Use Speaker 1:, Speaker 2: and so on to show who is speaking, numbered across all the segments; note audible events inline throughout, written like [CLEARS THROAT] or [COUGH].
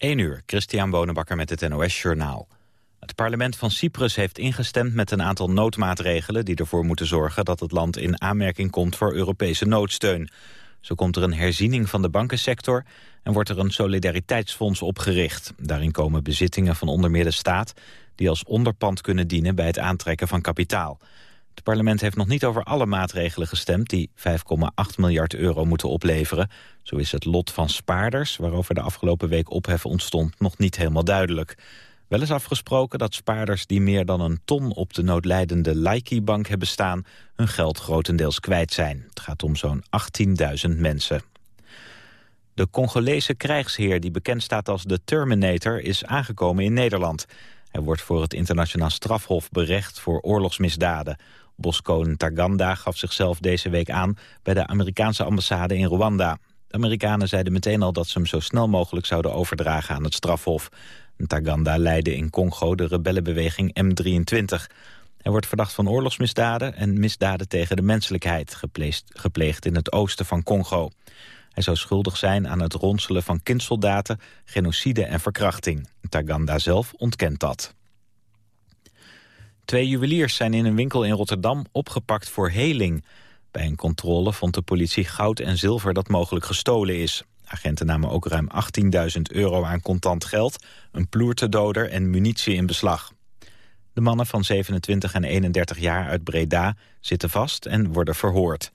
Speaker 1: 1 uur, Christian Bonenbakker met het NOS Journaal. Het parlement van Cyprus heeft ingestemd met een aantal noodmaatregelen... die ervoor moeten zorgen dat het land in aanmerking komt voor Europese noodsteun. Zo komt er een herziening van de bankensector... en wordt er een solidariteitsfonds opgericht. Daarin komen bezittingen van onder meer de staat... die als onderpand kunnen dienen bij het aantrekken van kapitaal. Het parlement heeft nog niet over alle maatregelen gestemd... die 5,8 miljard euro moeten opleveren. Zo is het lot van spaarders, waarover de afgelopen week ophef ontstond... nog niet helemaal duidelijk. Wel is afgesproken dat spaarders die meer dan een ton... op de noodlijdende Laiki-bank hebben staan... hun geld grotendeels kwijt zijn. Het gaat om zo'n 18.000 mensen. De Congolese krijgsheer die bekend staat als de Terminator... is aangekomen in Nederland... Hij wordt voor het internationaal strafhof berecht voor oorlogsmisdaden. Boskonen Taganda gaf zichzelf deze week aan bij de Amerikaanse ambassade in Rwanda. De Amerikanen zeiden meteen al dat ze hem zo snel mogelijk zouden overdragen aan het strafhof. Taganda leidde in Congo de rebellenbeweging M23. Hij wordt verdacht van oorlogsmisdaden en misdaden tegen de menselijkheid... gepleegd in het oosten van Congo. Zou schuldig zijn aan het ronselen van kindsoldaten, genocide en verkrachting. Taganda zelf ontkent dat. Twee juweliers zijn in een winkel in Rotterdam opgepakt voor heling. Bij een controle vond de politie goud en zilver dat mogelijk gestolen is. Agenten namen ook ruim 18.000 euro aan contant geld, een ploertedoder en munitie in beslag. De mannen van 27 en 31 jaar uit Breda zitten vast en worden verhoord.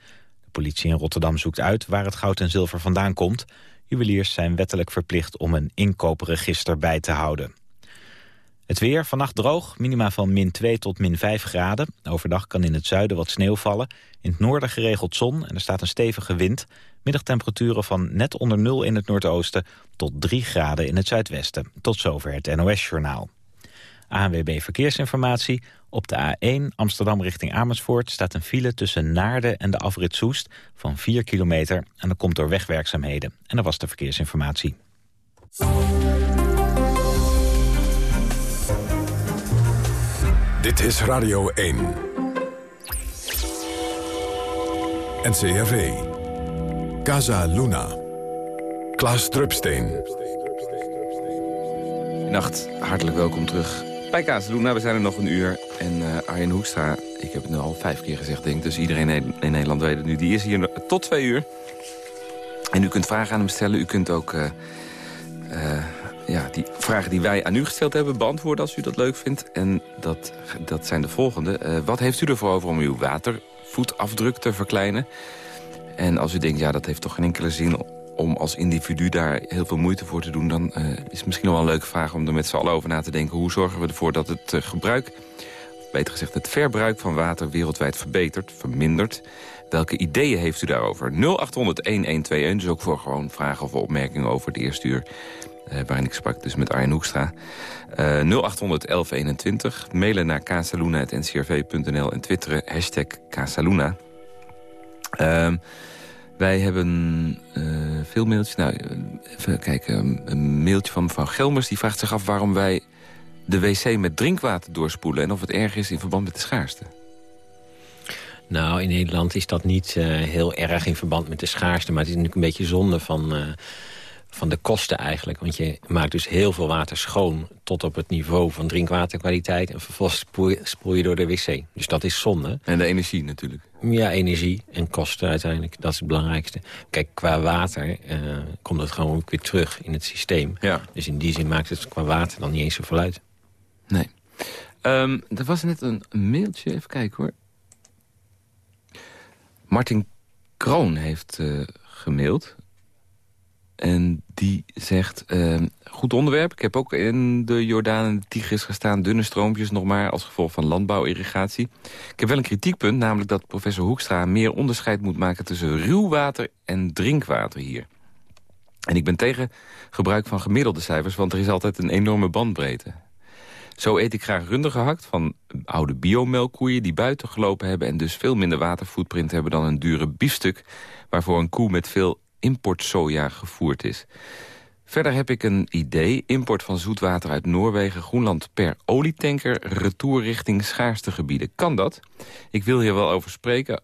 Speaker 1: Politie in Rotterdam zoekt uit waar het goud en zilver vandaan komt. Juweliers zijn wettelijk verplicht om een inkoopregister bij te houden. Het weer, vannacht droog, minima van min 2 tot min 5 graden. Overdag kan in het zuiden wat sneeuw vallen. In het noorden geregeld zon en er staat een stevige wind. Middagtemperaturen van net onder nul in het noordoosten... tot 3 graden in het zuidwesten. Tot zover het NOS-journaal. ANWB Verkeersinformatie. Op de A1 Amsterdam richting Amersfoort staat een file tussen Naarden en de afrit Soest van 4 kilometer. En dat komt door wegwerkzaamheden. En dat was de verkeersinformatie.
Speaker 2: Dit is Radio 1. NCRV. Casa Luna. Klaas Drupsteen.
Speaker 3: Nacht, hartelijk welkom terug bij Casa Luna. We zijn er nog een uur. En uh, Arjen Hoekstra, ik heb het nu al vijf keer gezegd, denk. Dus iedereen in Nederland weet het nu. Die is hier tot twee uur. En u kunt vragen aan hem stellen. U kunt ook... Uh, uh, ja, die vragen die wij aan u gesteld hebben beantwoorden als u dat leuk vindt. En dat, dat zijn de volgende. Wat heeft u ervoor over om uw watervoetafdruk te verkleinen? En als u denkt, ja, dat heeft toch geen enkele zin om als individu daar heel veel moeite voor te doen... dan uh, is het misschien wel een leuke vraag om er met z'n allen over na te denken. Hoe zorgen we ervoor dat het uh, gebruik, of beter gezegd het verbruik van water wereldwijd verbetert, vermindert... Welke ideeën heeft u daarover? 0800-1121, dus ook voor gewoon vragen of opmerkingen over het eerste uur. Uh, waarin ik sprak dus met Arjen Hoekstra. Uh, 0800 1121. Mailen naar casaluna.ncrv.nl en twitteren hashtag Casaluna. Uh, wij hebben uh, veel mailtjes. Nou, even kijken. Een mailtje van mevrouw Gelmers. Die vraagt zich af waarom wij de wc met drinkwater doorspoelen... en of het erg is in verband met de schaarste.
Speaker 4: Nou, in Nederland is dat niet uh, heel erg in verband met de schaarste. Maar het is natuurlijk een beetje zonde van... Uh, van de kosten eigenlijk. Want je maakt dus heel veel water schoon tot op het niveau van drinkwaterkwaliteit. En vervolgens spoel je door de wc. Dus dat is zonde.
Speaker 3: En de energie natuurlijk.
Speaker 4: Ja, energie en kosten uiteindelijk. Dat is het belangrijkste. Kijk, qua water uh, komt het gewoon weer terug in het systeem.
Speaker 3: Ja.
Speaker 4: Dus in die zin maakt het qua water dan niet eens zoveel uit.
Speaker 3: Nee. Um, er was net een mailtje, even kijken hoor. Martin Kroon heeft uh, gemaild. En die zegt, uh, goed onderwerp. Ik heb ook in de Jordaan en de Tigris gestaan. Dunne stroompjes nog maar als gevolg van landbouwirrigatie. Ik heb wel een kritiekpunt, namelijk dat professor Hoekstra... meer onderscheid moet maken tussen ruw water en drinkwater hier. En ik ben tegen gebruik van gemiddelde cijfers... want er is altijd een enorme bandbreedte. Zo eet ik graag runder gehakt van oude biomelkkoeien... die buiten gelopen hebben en dus veel minder waterfootprint hebben... dan een dure biefstuk waarvoor een koe met veel importsoja gevoerd is. Verder heb ik een idee. Import van zoetwater uit Noorwegen, Groenland per olietanker... retour richting schaarste gebieden. Kan dat? Ik wil hier wel over spreken.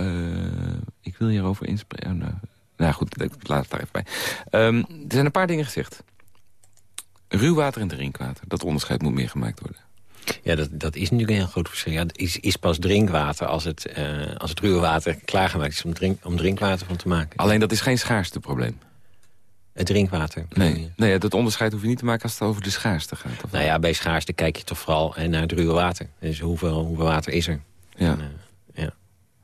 Speaker 3: Uh, ik wil hierover inspreken. Oh, nou, nou goed, ik laat het daar even bij. Um, er zijn een paar dingen gezegd. ruwwater en drinkwater. Dat onderscheid moet meer gemaakt worden.
Speaker 4: Ja, dat, dat is natuurlijk een heel groot verschil. Ja, het is, is pas drinkwater als het, uh, als het ruwe water klaargemaakt is om, drink, om drinkwater van te maken.
Speaker 3: Alleen dat is geen schaarste probleem.
Speaker 4: Het drinkwater?
Speaker 3: Nee, nee, dat onderscheid hoef je niet te maken als het over de schaarste gaat.
Speaker 4: Of nou ja, bij schaarste kijk je toch vooral naar het ruwe water. Dus hoeveel, hoeveel water is er?
Speaker 3: Ja. En, uh, ja.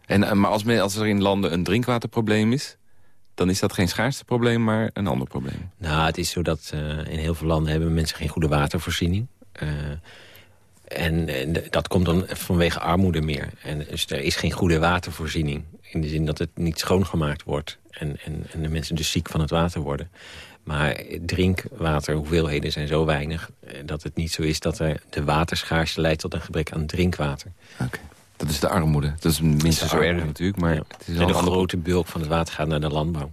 Speaker 3: en, uh, maar als, als er in landen een drinkwaterprobleem is dan is dat geen schaarste probleem, maar een ander probleem.
Speaker 4: Nou, het is zo dat uh, in heel veel landen hebben mensen geen goede watervoorziening. Uh, en, en, dat komt dan vanwege armoede meer. En dus er is geen goede watervoorziening. In de zin dat het niet schoongemaakt wordt. En, en, en de mensen dus ziek van het water worden. Maar drinkwaterhoeveelheden zijn zo weinig... dat het niet zo is dat er de waterschaarste leidt tot een gebrek aan drinkwater.
Speaker 3: Oké. Dat is de armoede. Dat is minstens zo erg natuurlijk. Maar ja.
Speaker 4: het is en de grote bulk van het water gaat naar de landbouw.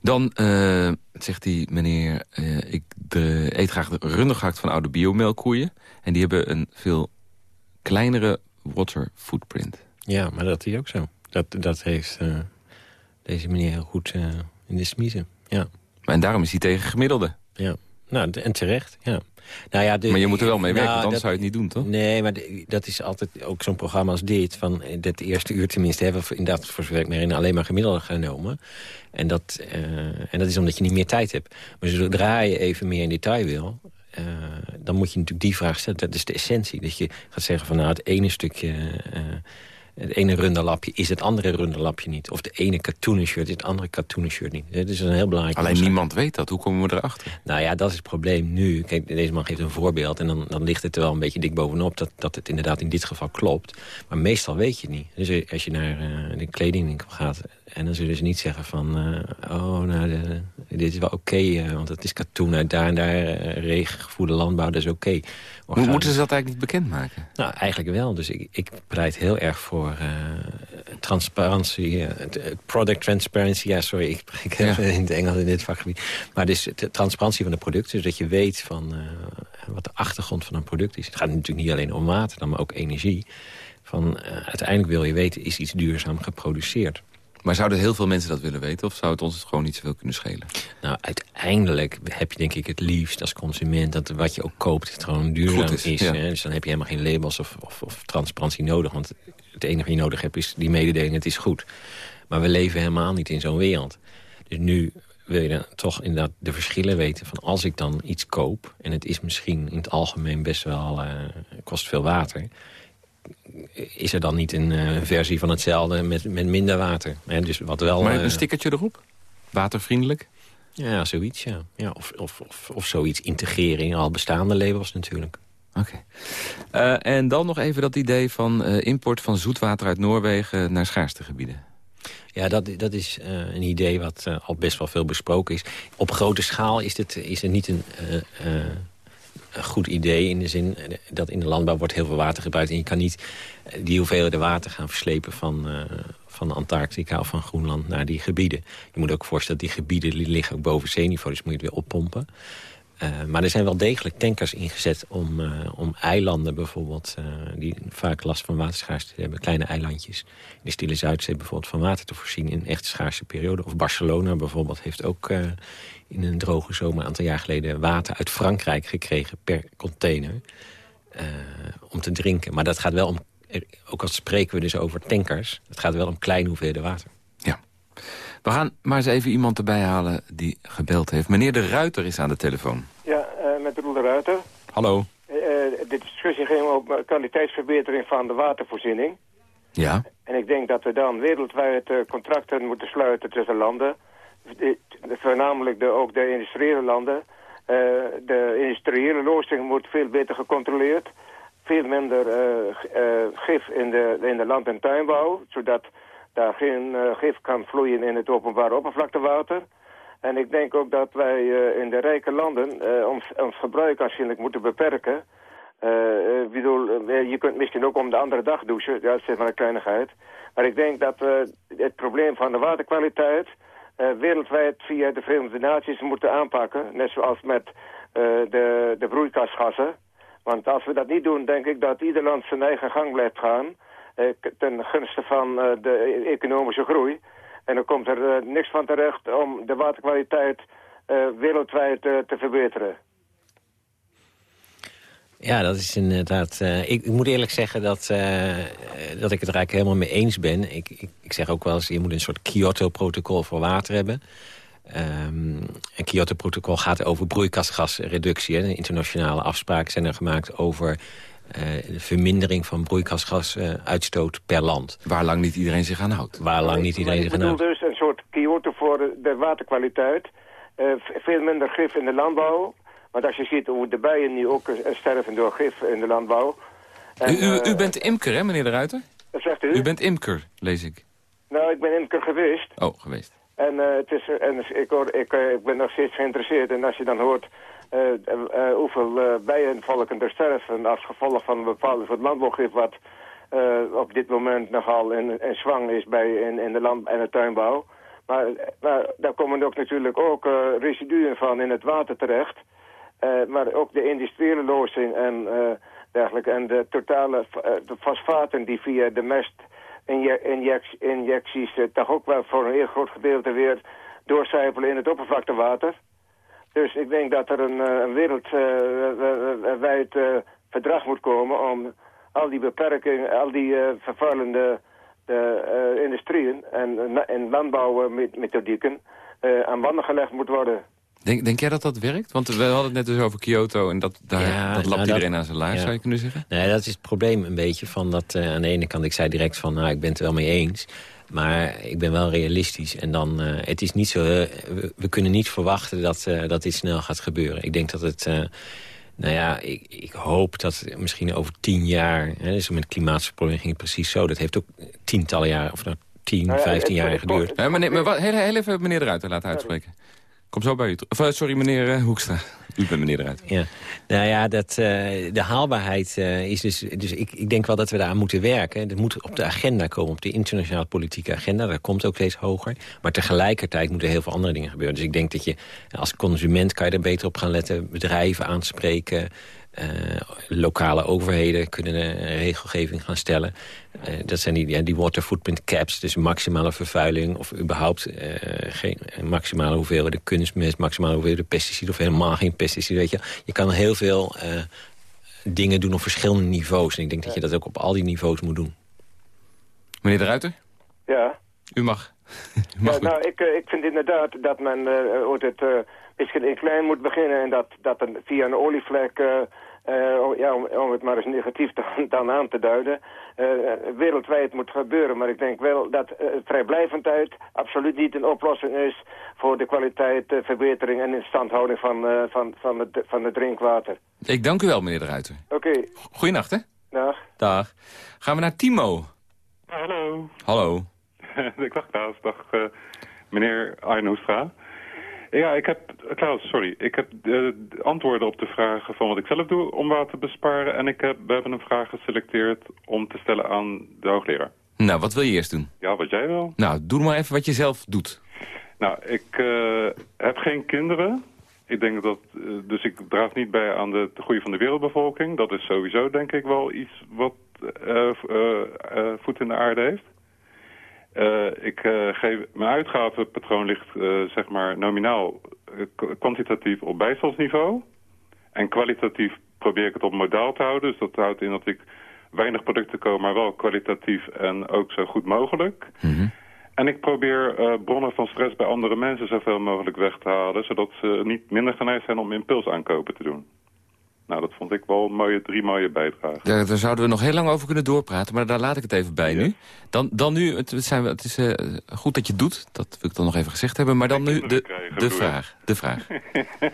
Speaker 3: Dan uh, zegt die meneer, uh, ik de, eet graag de rundegehakt van oude biomelkkoeien. En die hebben een veel kleinere water footprint.
Speaker 4: Ja, maar dat is ook zo. Dat, dat heeft uh, deze meneer heel goed in de smiezen. Ja.
Speaker 3: En daarom is hij tegen gemiddelde.
Speaker 4: Ja, nou, en terecht, ja. Nou ja, de,
Speaker 3: maar je moet er wel mee werken, nou, anders zou je het niet doen, toch?
Speaker 4: Nee, maar dat is altijd ook zo'n programma als dit. Van het eerste uur tenminste hebben we inderdaad voor zover ik me herinner alleen maar gemiddelde genomen. En dat, uh, en dat is omdat je niet meer tijd hebt. Maar zodra je even meer in detail wil... Uh, dan moet je natuurlijk die vraag stellen. Dat is de essentie. Dat je gaat zeggen van nou het ene stukje... Uh, het ene runderlapje is het andere runderlapje niet. Of de ene katoenen shirt is het andere katoenen shirt niet. Dat is een heel belangrijk
Speaker 3: Alleen niemand weet dat. Hoe komen we erachter?
Speaker 4: Nou ja, dat is het probleem nu. Kijk, deze man geeft een voorbeeld en dan, dan ligt het er wel een beetje dik bovenop... Dat, dat het inderdaad in dit geval klopt. Maar meestal weet je het niet. Dus als je naar uh, de kledingwinkel gaat... en dan zullen ze niet zeggen van... Uh, oh, nou, de, dit is wel oké, okay, uh, want het is katoen uit daar en daar... regengevoerde landbouw, dat is oké. Okay.
Speaker 3: Hoe moeten ze dat eigenlijk niet bekendmaken?
Speaker 4: Nou, eigenlijk wel. Dus ik, ik pleit heel erg voor uh, transparantie. Uh, product transparency. Ja, sorry, ik spreek ja. in het Engels in dit vakgebied. Maar dus de transparantie van de producten. Dus dat je weet van uh, wat de achtergrond van een product is. Het gaat natuurlijk niet alleen om water, maar ook energie. Van, uiteindelijk wil je weten, is iets duurzaam geproduceerd.
Speaker 3: Maar zouden heel veel mensen dat willen weten? Of zou het ons gewoon niet zoveel kunnen schelen?
Speaker 4: Nou, uiteindelijk heb je denk ik het liefst als consument... dat wat je ook koopt het gewoon duurzaam is. is
Speaker 3: ja.
Speaker 4: hè? Dus dan heb je helemaal geen labels of, of, of, transparantie nodig. Want het enige wat je nodig hebt is die mededeling, het is goed. Maar we leven helemaal niet in zo'n wereld. Dus nu wil je dan toch inderdaad de verschillen weten van als ik dan iets koop... en het is misschien in het algemeen best wel... Uh, kost veel water is er dan niet een uh, versie van hetzelfde met, met minder water. Hè? Dus wat wel,
Speaker 3: maar een uh, stickertje erop? Watervriendelijk?
Speaker 4: Ja, zoiets, ja. ja of, of, of, of zoiets integreren in al bestaande labels natuurlijk.
Speaker 3: Oké. Okay. Uh, en dan nog even dat idee van import van zoetwater uit Noorwegen naar schaarste gebieden.
Speaker 4: Ja, dat, dat is een idee wat al best wel veel besproken is. Op grote schaal is het, is het niet een een goed idee in de zin dat in de landbouw wordt heel veel water gebruikt. En je kan niet die hoeveelheden water gaan verslepen van, uh, van Antarctica of van Groenland naar die gebieden. Je moet ook voorstellen dat die gebieden liggen ook boven zeeniveau, dus moet je het weer oppompen. Maar er zijn wel degelijk tankers ingezet om, om eilanden bijvoorbeeld... Die vaak last van waterschaarste hebben, kleine eilandjes... in de Stille Zuidzee bijvoorbeeld van water te voorzien in echt schaarse periode. Of Barcelona bijvoorbeeld heeft ook in een droge zomer... een aantal jaar geleden water uit Frankrijk gekregen per container... om te drinken. Maar dat gaat wel om, ook al spreken we dus over tankers... het gaat wel om kleine hoeveelheden water.
Speaker 3: Ja. We gaan maar eens even iemand erbij halen die gebeld heeft. Meneer De Ruiter is aan de telefoon.
Speaker 5: Ja, uh, met Roel De Ruiter.
Speaker 3: Hallo.
Speaker 5: Uh, de discussie ging om kwaliteitsverbetering van de watervoorziening.
Speaker 3: Ja.
Speaker 5: En ik denk dat we dan wereldwijd contracten moeten sluiten tussen landen. Voornamelijk de, ook de industriële landen. de industriële loosing wordt veel beter gecontroleerd. Veel minder gif in de, in de land- en tuinbouw. Zodat daar geen uh, gif kan vloeien in het openbare oppervlaktewater. En ik denk ook dat wij uh, in de rijke landen uh, ons, ons gebruik aanzienlijk moeten beperken. bedoel, je kunt misschien ook om de andere dag douchen, dat is maar een kleinigheid. Maar ik denk dat het probleem van de waterkwaliteit wereldwijd via de Verenigde Naties moeten aanpakken. Net zoals met de, de broeikasgassen. Want als we dat niet doen, denk ik dat ieder land zijn eigen gang blijft gaan... Eh, ten gunste van eh, de economische groei. En dan komt er eh, niks van terecht om de waterkwaliteit wereldwijd te verbeteren?
Speaker 4: Ja, dat is inderdaad... Uh, ik, ik, moet eerlijk zeggen dat, uh, dat ik het er eigenlijk helemaal mee eens ben. Ik, ik, ik, zeg ook wel eens, je moet een soort Kyoto-protocol voor water hebben. Um, een Kyoto-protocol gaat over broeikasgasreductie. Hè. Internationale afspraken zijn er gemaakt over uh, de vermindering van broeikasgasuitstoot per land.
Speaker 3: Waar lang niet iedereen zich aan houdt.
Speaker 4: Waar lang niet iedereen zich aan houdt.
Speaker 5: Ik bedoel dus een soort Kyoto voor de waterkwaliteit. veel minder gif in de landbouw want als je ziet hoe de bijen nu ook sterven door gif in de landbouw...
Speaker 3: En, u, u, u, bent imker, hè, meneer de Ruiter?
Speaker 5: Dat zegt u?
Speaker 3: U bent imker, lees ik.
Speaker 5: Nou, ik ben imker geweest.
Speaker 3: Oh, geweest.
Speaker 5: En, uh, het is, en ik, hoor, ik, uh, ik ben nog steeds geïnteresseerd. En als je dan hoort uh, hoeveel bijenvolken er sterven... als gevolg van een bepaalde soort landbouwgif... wat op dit moment nogal in, in zwang is bij, in, in de land- en de tuinbouw... Maar, maar daar komen ook natuurlijk ook residuen van in het water terecht... Uh, maar ook de industriële lozing en uh, dergelijke. En de totale uh, de fosfaten die via de mest injecties toch ook wel voor een heel groot gedeelte weer doorcijpelen in het oppervlaktewater. Dus ik denk dat er een, een wereldwijd verdrag moet komen om al die beperkingen, al die vervuilende de, industrieën en, en landbouwmethodieken aan banden gelegd moet worden.
Speaker 3: Denk, denk jij dat dat werkt? Want we hadden het net dus over Kyoto en dat, daar, dat lapt nou, iedereen aan zijn laars, zou je kunnen zeggen?
Speaker 4: Nee, dat is het probleem een beetje. Van dat, uh, aan de ene kant, ik zei direct van, nou, ik ben het er wel mee eens. Maar ik ben wel realistisch. En dan, uh, het is niet zo, uh, we, we, kunnen niet verwachten dat, dat dit snel gaat gebeuren. Ik denk dat het, nou ja, ik, ik, hoop dat misschien over tien jaar... Hè, dus met klimaatprobleem ging het precies zo. Dat heeft ook tientallen jaren, of nou, tien, vijftien jaar geduurd.
Speaker 3: Ja, meneer, maar, heel, heel even meneer eruit laten uitspreken. Kom zo bij u. Of, eh, sorry, meneer uh, Hoekstra. U bent meneer eruit.
Speaker 4: Ja. Nou ja, dat, uh, de haalbaarheid is dus... Dus ik, ik denk wel dat we daar aan moeten werken. Dat moet op de agenda komen, op de internationale politieke agenda. Dat komt ook steeds hoger. Maar tegelijkertijd moeten heel veel andere dingen gebeuren. Dus ik denk dat je als consument kan je er beter op gaan letten. Bedrijven aanspreken. Uh, lokale overheden kunnen een regelgeving gaan stellen. Uh, dat zijn die, ja, die water footprint caps, dus maximale vervuiling... of überhaupt uh, geen maximale hoeveelheid kunstmest... maximale hoeveelheid pesticiden of helemaal geen pesticiden. Weet je. je kan heel veel dingen doen op verschillende niveaus. En ik denk dat je dat ook op al die niveaus moet doen.
Speaker 3: Meneer de Ruiter?
Speaker 5: Ja?
Speaker 3: U mag. [LAUGHS]
Speaker 5: U mag ja, nou, ik, ik vind inderdaad dat men ooit het misschien in klein moet beginnen... en dat, dat een, via een olievlek uh, ja, om, om, het maar eens negatief [LAUGHS] dan, aan te duiden, uh, wereldwijd moet gebeuren. Maar ik denk wel dat uh, vrijblijvendheid absoluut niet een oplossing is voor de kwaliteitverbetering en instandhouding van, van, van, het, van het drinkwater.
Speaker 3: Ik dank u wel, meneer de Ruiter.
Speaker 5: Oké. Okay.
Speaker 3: Goeienacht, hè?
Speaker 5: Dag.
Speaker 3: Dag. Gaan we naar Timo.
Speaker 6: Hallo.
Speaker 3: Hallo. [LAUGHS]
Speaker 6: ik dacht trouwens, dag meneer Arnoestra. Ja, ik heb, Klaus, sorry. Ik heb de, antwoorden op de vragen van wat ik zelf doe om water te besparen. En ik heb, we hebben een vraag geselecteerd om te stellen aan de hoogleraar.
Speaker 3: Nou, wat wil je eerst doen?
Speaker 6: Ja, wat jij wil.
Speaker 3: Nou, doe maar even wat je zelf doet.
Speaker 6: Nou, ik uh, heb geen kinderen. Ik denk dat, uh, dus ik draag niet bij aan de, de groei van de wereldbevolking. Dat is sowieso, denk ik, wel iets wat uh, voet in de aarde heeft. Uh, ik uh, geef, mijn uitgavenpatroon ligt uh, zeg maar nominaal kwantitatief op bijstandsniveau. En kwalitatief probeer ik het op modaal te houden. Dus dat houdt in dat ik weinig producten koop, maar wel kwalitatief en ook zo goed mogelijk. Mm -hmm. En ik probeer bronnen van stress bij andere mensen zoveel mogelijk weg te halen... zodat ze niet minder geneigd zijn om impulsaankopen te doen. Nou, dat vond ik wel een mooie, drie mooie bijdragen.
Speaker 3: Daar, daar, zouden we nog heel lang over kunnen doorpraten, maar daar laat ik het even bij nu. Dan, dan nu, het, zijn, het is uh, goed dat je het doet, dat wil ik dan nog even gezegd hebben. Maar dan nu de, de vraag. De vraag.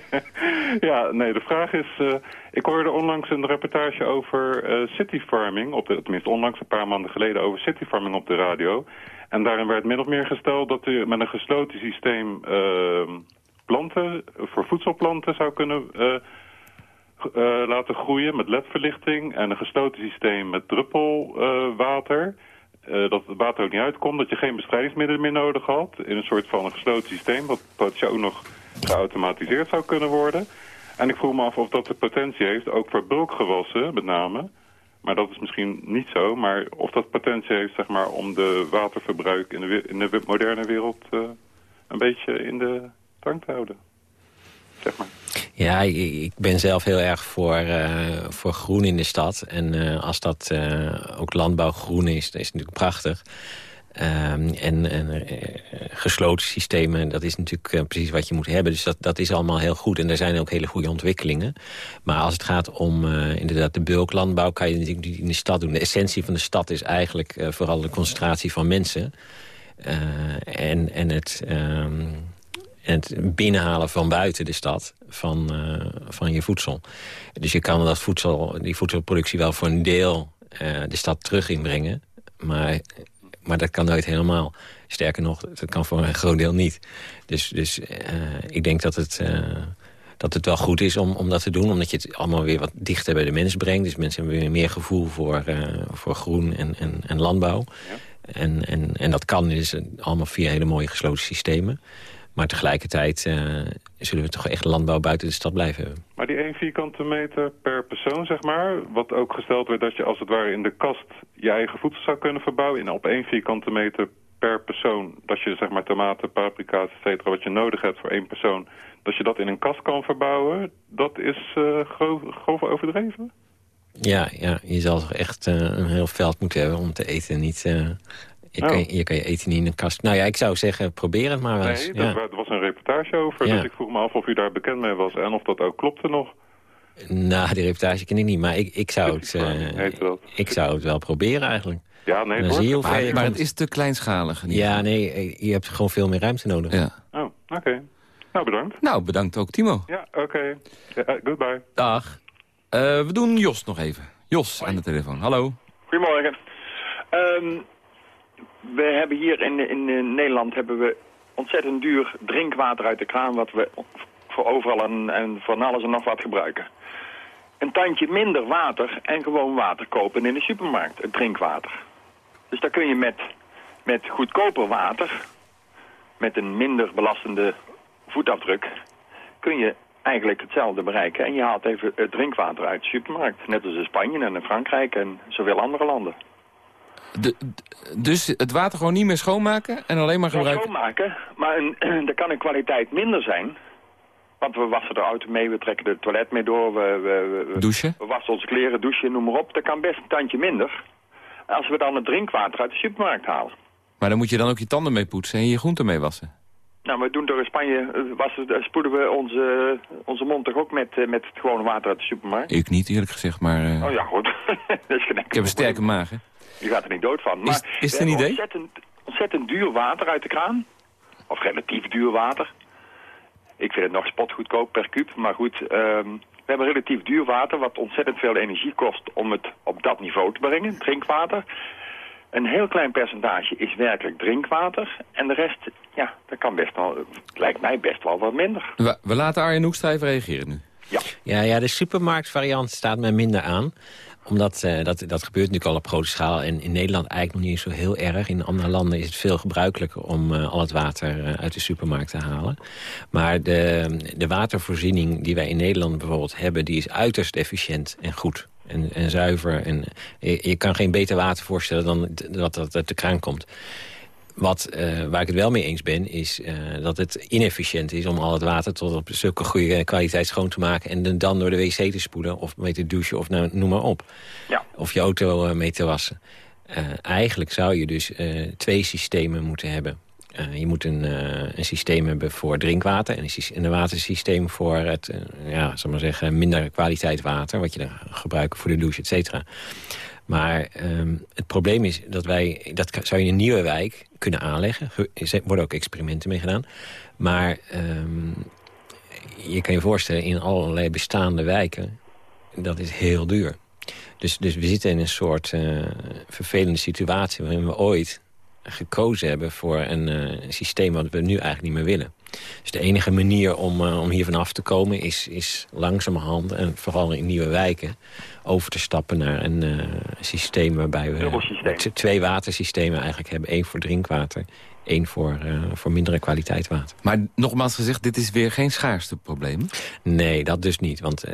Speaker 3: [LAUGHS]
Speaker 6: ja, nee, de vraag is... Uh, ik hoorde onlangs een reportage over uh, city farming, op de, tenminste onlangs een paar maanden geleden over city farming op de radio. En daarin werd min of meer gesteld dat u met een gesloten systeem ehm, planten, voor voedselplanten zou kunnen uh, laten groeien met ledverlichting en een gesloten systeem met druppelwater. Uh, dat het water ook niet uitkomt, dat je geen bestrijdingsmiddelen meer nodig had. In een soort van gesloten systeem, wat potentieel ook nog geautomatiseerd zou kunnen worden. En ik vroeg me af of dat de potentie heeft, ook voor bulkgewassen met name. Maar dat is misschien niet zo, maar of dat potentie heeft zeg maar, om de waterverbruik in de, in de moderne wereld een beetje in de tank te houden. zeg maar.
Speaker 4: Ja, ik ben zelf heel erg voor, uh, voor groen in de stad. En uh, als dat uh, ook landbouwgroen is, dat is natuurlijk prachtig. Um, en, en gesloten systemen, dat is natuurlijk precies wat je moet hebben. Dus dat, dat is allemaal heel goed. En er zijn ook hele goede ontwikkelingen. Maar als het gaat om inderdaad de bulklandbouw... kan je natuurlijk niet in de stad doen. De essentie van de stad is eigenlijk vooral de concentratie van mensen. en, en het... Um, het binnenhalen van buiten de stad van, uh, van je voedsel. Dus je kan dat voedsel, die voedselproductie wel voor een deel uh, de stad terug inbrengen. Maar, maar dat kan nooit helemaal. Sterker nog, dat kan voor een groot deel niet. Dus, dus uh, ik denk dat het, dat het wel goed is om, om dat te doen. Omdat je het allemaal weer wat dichter bij de mens brengt. Dus mensen hebben weer meer gevoel voor, voor groen en, en, en landbouw. Ja. En, en, en dat kan dus allemaal via hele mooie gesloten systemen. Maar tegelijkertijd uh, zullen we toch echt landbouw buiten de stad blijven hebben.
Speaker 6: Maar die 1 vierkante meter per persoon, zeg maar... wat ook gesteld werd dat je als het ware in de kast je eigen voedsel zou kunnen verbouwen... en op 1 vierkante meter per persoon, dat je zeg maar tomaten, paprika's, et cetera... wat je nodig hebt voor één persoon, dat je dat in een kast kan verbouwen... dat is uh, overdreven?
Speaker 4: Ja, ja, je zal echt uh, een heel veld moeten hebben om te eten. Niet, je, kan, je, kan je eten niet in een kast. Nou ja, ik zou zeggen, probeer het maar wel eens.
Speaker 6: Nee, er was een reportage over. Dus ik vroeg me af of u daar bekend mee was en of dat ook klopte nog.
Speaker 4: Nou, die reportage ken ik niet, maar ik, ik, zou, het, [LAUGHS] uh, ik zou het wel proberen eigenlijk.
Speaker 6: Ja, nee,
Speaker 3: Dan zie je maar, maar het is te kleinschalig.
Speaker 4: Ja, nee, je hebt gewoon veel meer ruimte nodig.
Speaker 6: Ja. Oh, oké. Nou, bedankt.
Speaker 3: Nou, bedankt ook Timo.
Speaker 6: Ja, oké. Okay. goodbye.
Speaker 3: Dag. Uh, we doen Jos nog even. Jos Hoi. aan de telefoon. Hallo.
Speaker 7: Goedemorgen. Um, we hebben hier in, in, Nederland hebben we ontzettend duur drinkwater uit de kraan... wat we voor overal en, en van alles en nog wat gebruiken. Een tandje minder water en gewoon water kopen in de supermarkt, het drinkwater. Dus daar kun je met, met goedkoper water, met een minder belastende voetafdruk... kun je eigenlijk hetzelfde bereiken. En je haalt even drinkwater uit de supermarkt. Net als in Spanje en in Frankrijk en zoveel andere landen.
Speaker 3: De, dus het water gewoon niet meer schoonmaken en alleen maar gebruiken?
Speaker 7: schoonmaken, maar een, [CLEARS THROAT] er kan een kwaliteit minder zijn. Want we wassen de auto mee, we trekken de toilet mee door. We, we, we,
Speaker 3: douchen?
Speaker 7: We wassen onze kleren, douchen, noem maar op. Dat kan best een tandje minder. Als we dan het drinkwater uit de supermarkt halen.
Speaker 3: Maar dan moet je dan ook je tanden mee poetsen en je groenten mee wassen?
Speaker 7: Nou, we doen toch in Spanje, eh, wassen, spoeden we onze, onze mond toch ook met, eh, met het gewone water uit de supermarkt?
Speaker 3: Ik niet, eerlijk gezegd, maar... Uh...
Speaker 7: Oh ja, goed. [LAUGHS] dat is
Speaker 3: Ik heb een sterke maag, hè?
Speaker 7: Je gaat er niet dood van. Maar
Speaker 3: is, is het een idee?
Speaker 7: Ontzettend, ontzettend duur water uit de kraan. Of relatief duur water. Ik vind het nog spotgoedkoop per kuub. Maar goed, um, we hebben relatief duur water... wat ontzettend veel energie kost om het op dat niveau te brengen. Drinkwater. Een heel klein percentage is werkelijk drinkwater. En de rest, ja, dat kan best wel, lijkt mij best wel wat minder.
Speaker 3: We, we laten Arjen Hoekstra even reageren nu.
Speaker 7: Ja.
Speaker 4: Ja, ja, de supermarktvariant staat mij minder aan omdat uh, dat, dat gebeurt natuurlijk al op grote schaal. En in Nederland eigenlijk nog niet zo heel erg. In andere landen is het veel gebruikelijker om uh, al het water uh, uit de supermarkt te halen. Maar de, de watervoorziening die wij in Nederland bijvoorbeeld hebben... die is uiterst efficiënt en goed. En, en zuiver. En je, je kan geen beter water voorstellen dan wat dat uit de kraan komt. Wat, uh, waar ik het wel mee eens ben, is uh, dat het inefficiënt is... om al het water tot op zulke goede kwaliteit schoon te maken... en dan door de wc te spoelen of mee te douchen of nou, noem maar op.
Speaker 7: Ja.
Speaker 4: Of je auto uh, mee te wassen. eigenlijk zou je dus twee systemen moeten hebben. je moet een, een systeem hebben voor drinkwater... en een, een watersysteem voor het ja, zal maar zeggen, minder kwaliteit water... wat je dan gebruikt voor de douche, et cetera. Maar um, het probleem is dat wij, dat zou je in een nieuwe wijk kunnen aanleggen. Er worden ook experimenten mee gedaan. Maar um, je kan je voorstellen, in allerlei bestaande wijken, dat is heel duur. Dus, dus we zitten in een soort uh, vervelende situatie waarin we ooit gekozen hebben voor een uh, systeem wat we nu eigenlijk niet meer willen. Dus de enige manier om, uh, om hier vanaf te komen is, is langzamerhand, en vooral in nieuwe wijken, over te stappen naar een uh, systeem waarbij we twee watersystemen eigenlijk hebben. één voor drinkwater, één voor, uh, voor mindere kwaliteit water.
Speaker 3: Maar nogmaals gezegd, dit is weer geen schaarste probleem?
Speaker 4: Nee, dat dus niet. Want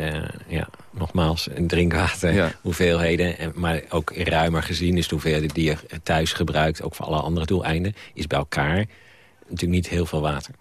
Speaker 4: ja, nogmaals, drinkwater, ja. hoeveelheden... En, maar ook ruimer gezien, dus de hoeveelheid die je thuis gebruikt... ook voor alle andere doeleinden, is bij elkaar natuurlijk niet heel veel water.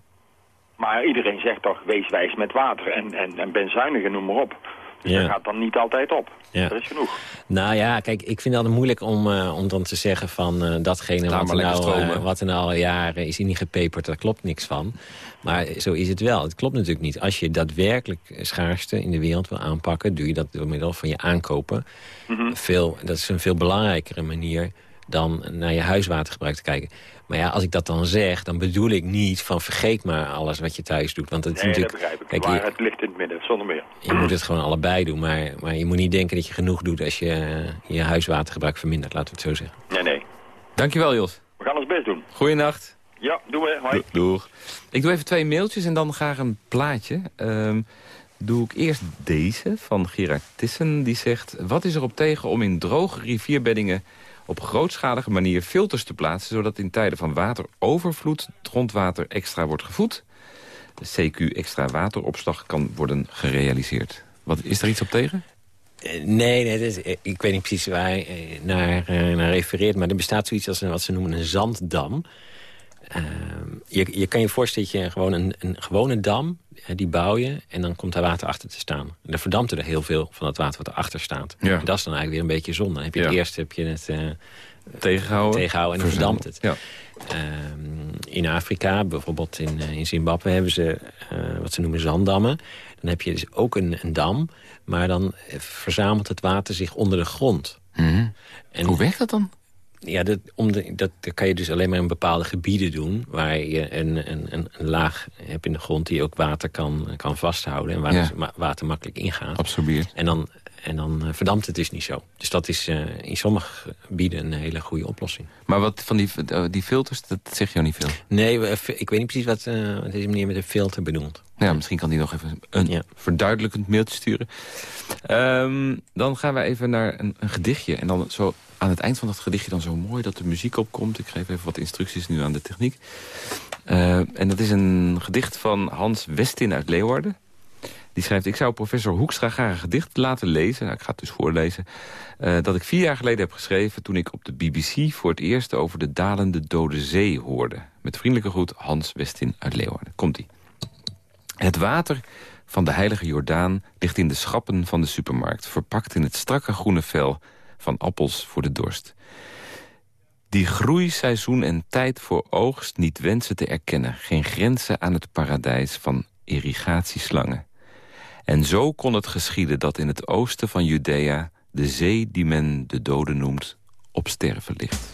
Speaker 7: Maar iedereen zegt toch, wees wijs met water en, en, en ben zuinig en noem maar op. Dus
Speaker 4: Ja.
Speaker 7: dat gaat dan niet altijd op.
Speaker 4: Ja.
Speaker 7: Dat is genoeg.
Speaker 4: Nou ja, kijk, ik vind het altijd moeilijk om, eh, om dan te zeggen van eh, datgene wat er, nou, eh, wat er nou al jaren is ingepeperd, daar klopt niks van. Maar zo is het wel. Het klopt natuurlijk niet. Als je daadwerkelijk schaarste in de wereld wil aanpakken, doe je dat door middel van je aankopen.
Speaker 7: Mhm.
Speaker 4: veel, dat is een veel belangrijkere manier dan naar je huiswatergebruik te kijken. Maar ja, als ik dat dan zeg, dan bedoel ik niet van vergeet maar alles wat je thuis doet. Want het is
Speaker 7: dat
Speaker 4: natuurlijk,
Speaker 7: begrijp ik.
Speaker 4: Kijk,
Speaker 7: maar
Speaker 4: je-
Speaker 7: het ligt in het midden, zonder meer.
Speaker 4: je moet het gewoon allebei doen. Maar, maar je moet niet denken dat je genoeg doet als je eh, je huiswatergebruik vermindert. Laten we het zo zeggen.
Speaker 7: Nee, nee.
Speaker 3: Dankjewel, Jos.
Speaker 7: We gaan ons best doen.
Speaker 3: Goeienacht.
Speaker 7: Ja, doen we. Hoi.
Speaker 3: Doeg. Ik doe even twee mailtjes en dan graag een plaatje. Ehm, doe ik eerst deze van Gerard Tissen. Die zegt, wat is er op tegen om in droge rivierbeddingen... op grootschalige manier filters te plaatsen... zodat in tijden van waterovervloed het grondwater extra wordt gevoed? De CQ extra wateropslag kan worden gerealiseerd. Wat, is er iets op tegen?
Speaker 4: Eh, Nee, nee is, eh, ik weet niet precies waar hij eh, naar, naar refereert... maar er bestaat zoiets als een, wat ze noemen een zanddam. Ehm, je, je kan je voorstellen dat je gewoon een, gewone dam, die bouw je... en dan komt daar water achter te staan. En dan verdampt er heel veel van het water wat erachter staat.
Speaker 3: Ja.
Speaker 4: En dat is dan eigenlijk weer een beetje zonde. Dan heb je het eerst heb je het, eh,
Speaker 3: Tegenhouden?
Speaker 4: tegenhouden en dan verdampt het.
Speaker 3: Ja.
Speaker 4: Ehm, in Afrika, bijvoorbeeld in, eh, in Zimbabwe, hebben ze eh, wat ze noemen zanddammen. Dan heb je dus ook een, een dam, maar dan verzamelt het water zich onder de grond.
Speaker 3: Mhm.
Speaker 4: En
Speaker 3: Hoe werkt dat dan?
Speaker 4: Ja, dat, om de, dat, dat kan je dus alleen maar in bepaalde gebieden doen... waar je een, een, een, een laag hebt in de grond die ook water kan, kan vasthouden... en waar
Speaker 3: Ja.
Speaker 4: dus water makkelijk ingaat.
Speaker 3: Absorbeert.
Speaker 4: En dan, en dan eh, verdampt het dus niet zo. Dus dat is eh, in sommige gebieden een hele goede oplossing.
Speaker 3: Maar wat van die, eh, die filters, dat zegt jou niet veel.
Speaker 4: Nee, ik weet niet precies wat deze meneer met een filter bedoelt.
Speaker 3: Ja, misschien kan hij nog even een
Speaker 4: Ja.
Speaker 3: verduidelijkend mailtje sturen. Ehm, dan gaan we even naar een, een gedichtje. En dan zo aan het eind van dat gedichtje dan zo mooi dat de muziek opkomt. Ik geef even wat instructies nu aan de techniek. Eh, en dat is een gedicht van Hans Westin uit Leeuwarden. Die schrijft, ik zou professor Hoekstra graag een gedicht laten lezen. Nou, ik ga het dus voorlezen. eh, dat ik vier jaar geleden heb geschreven toen ik op de BBC voor het eerst over de dalende Dode Zee hoorde. Met vriendelijke groet Hans Westin uit Leeuwarden. Komt-ie. Het water van de heilige Jordaan ligt in de schappen van de supermarkt... verpakt in het strakke groene vel van appels voor de dorst. Die groeiseizoen en tijd voor oogst niet wensen te erkennen. Geen grenzen aan het paradijs van irrigatieslangen. En zo kon het geschieden dat in het oosten van Judea... de zee die men de doden noemt, op sterven ligt.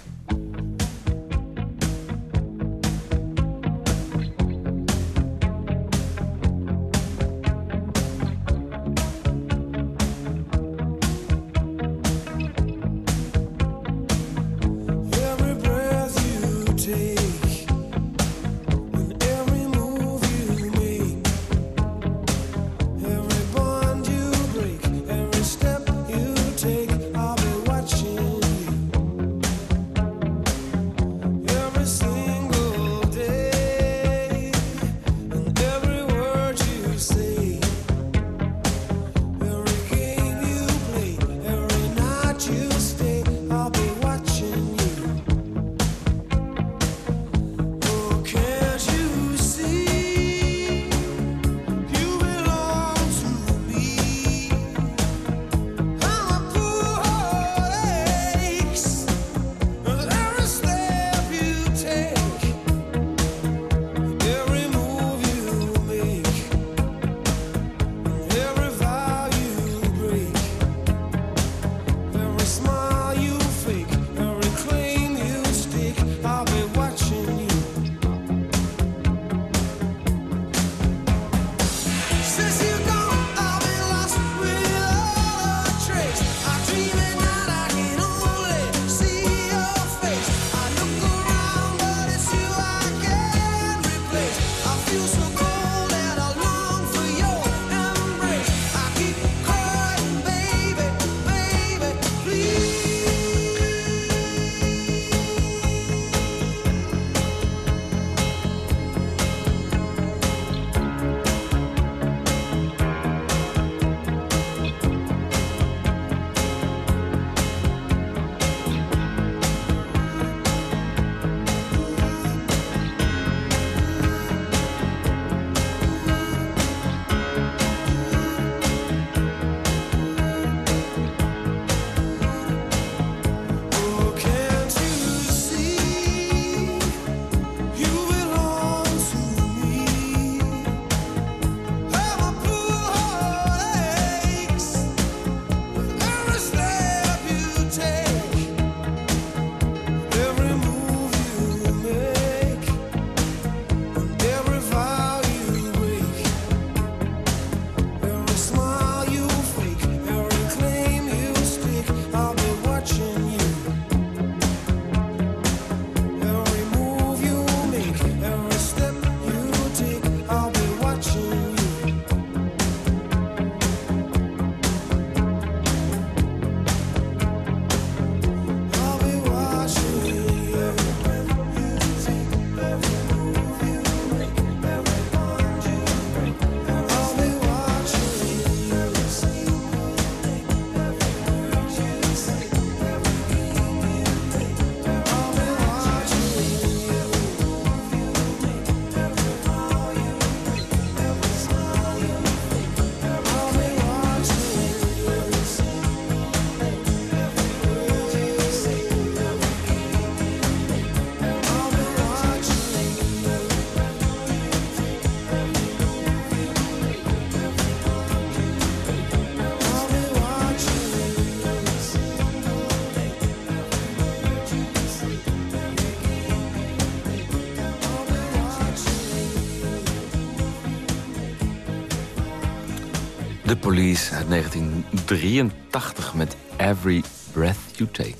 Speaker 3: Police uit 1983 met Every Breath You Take.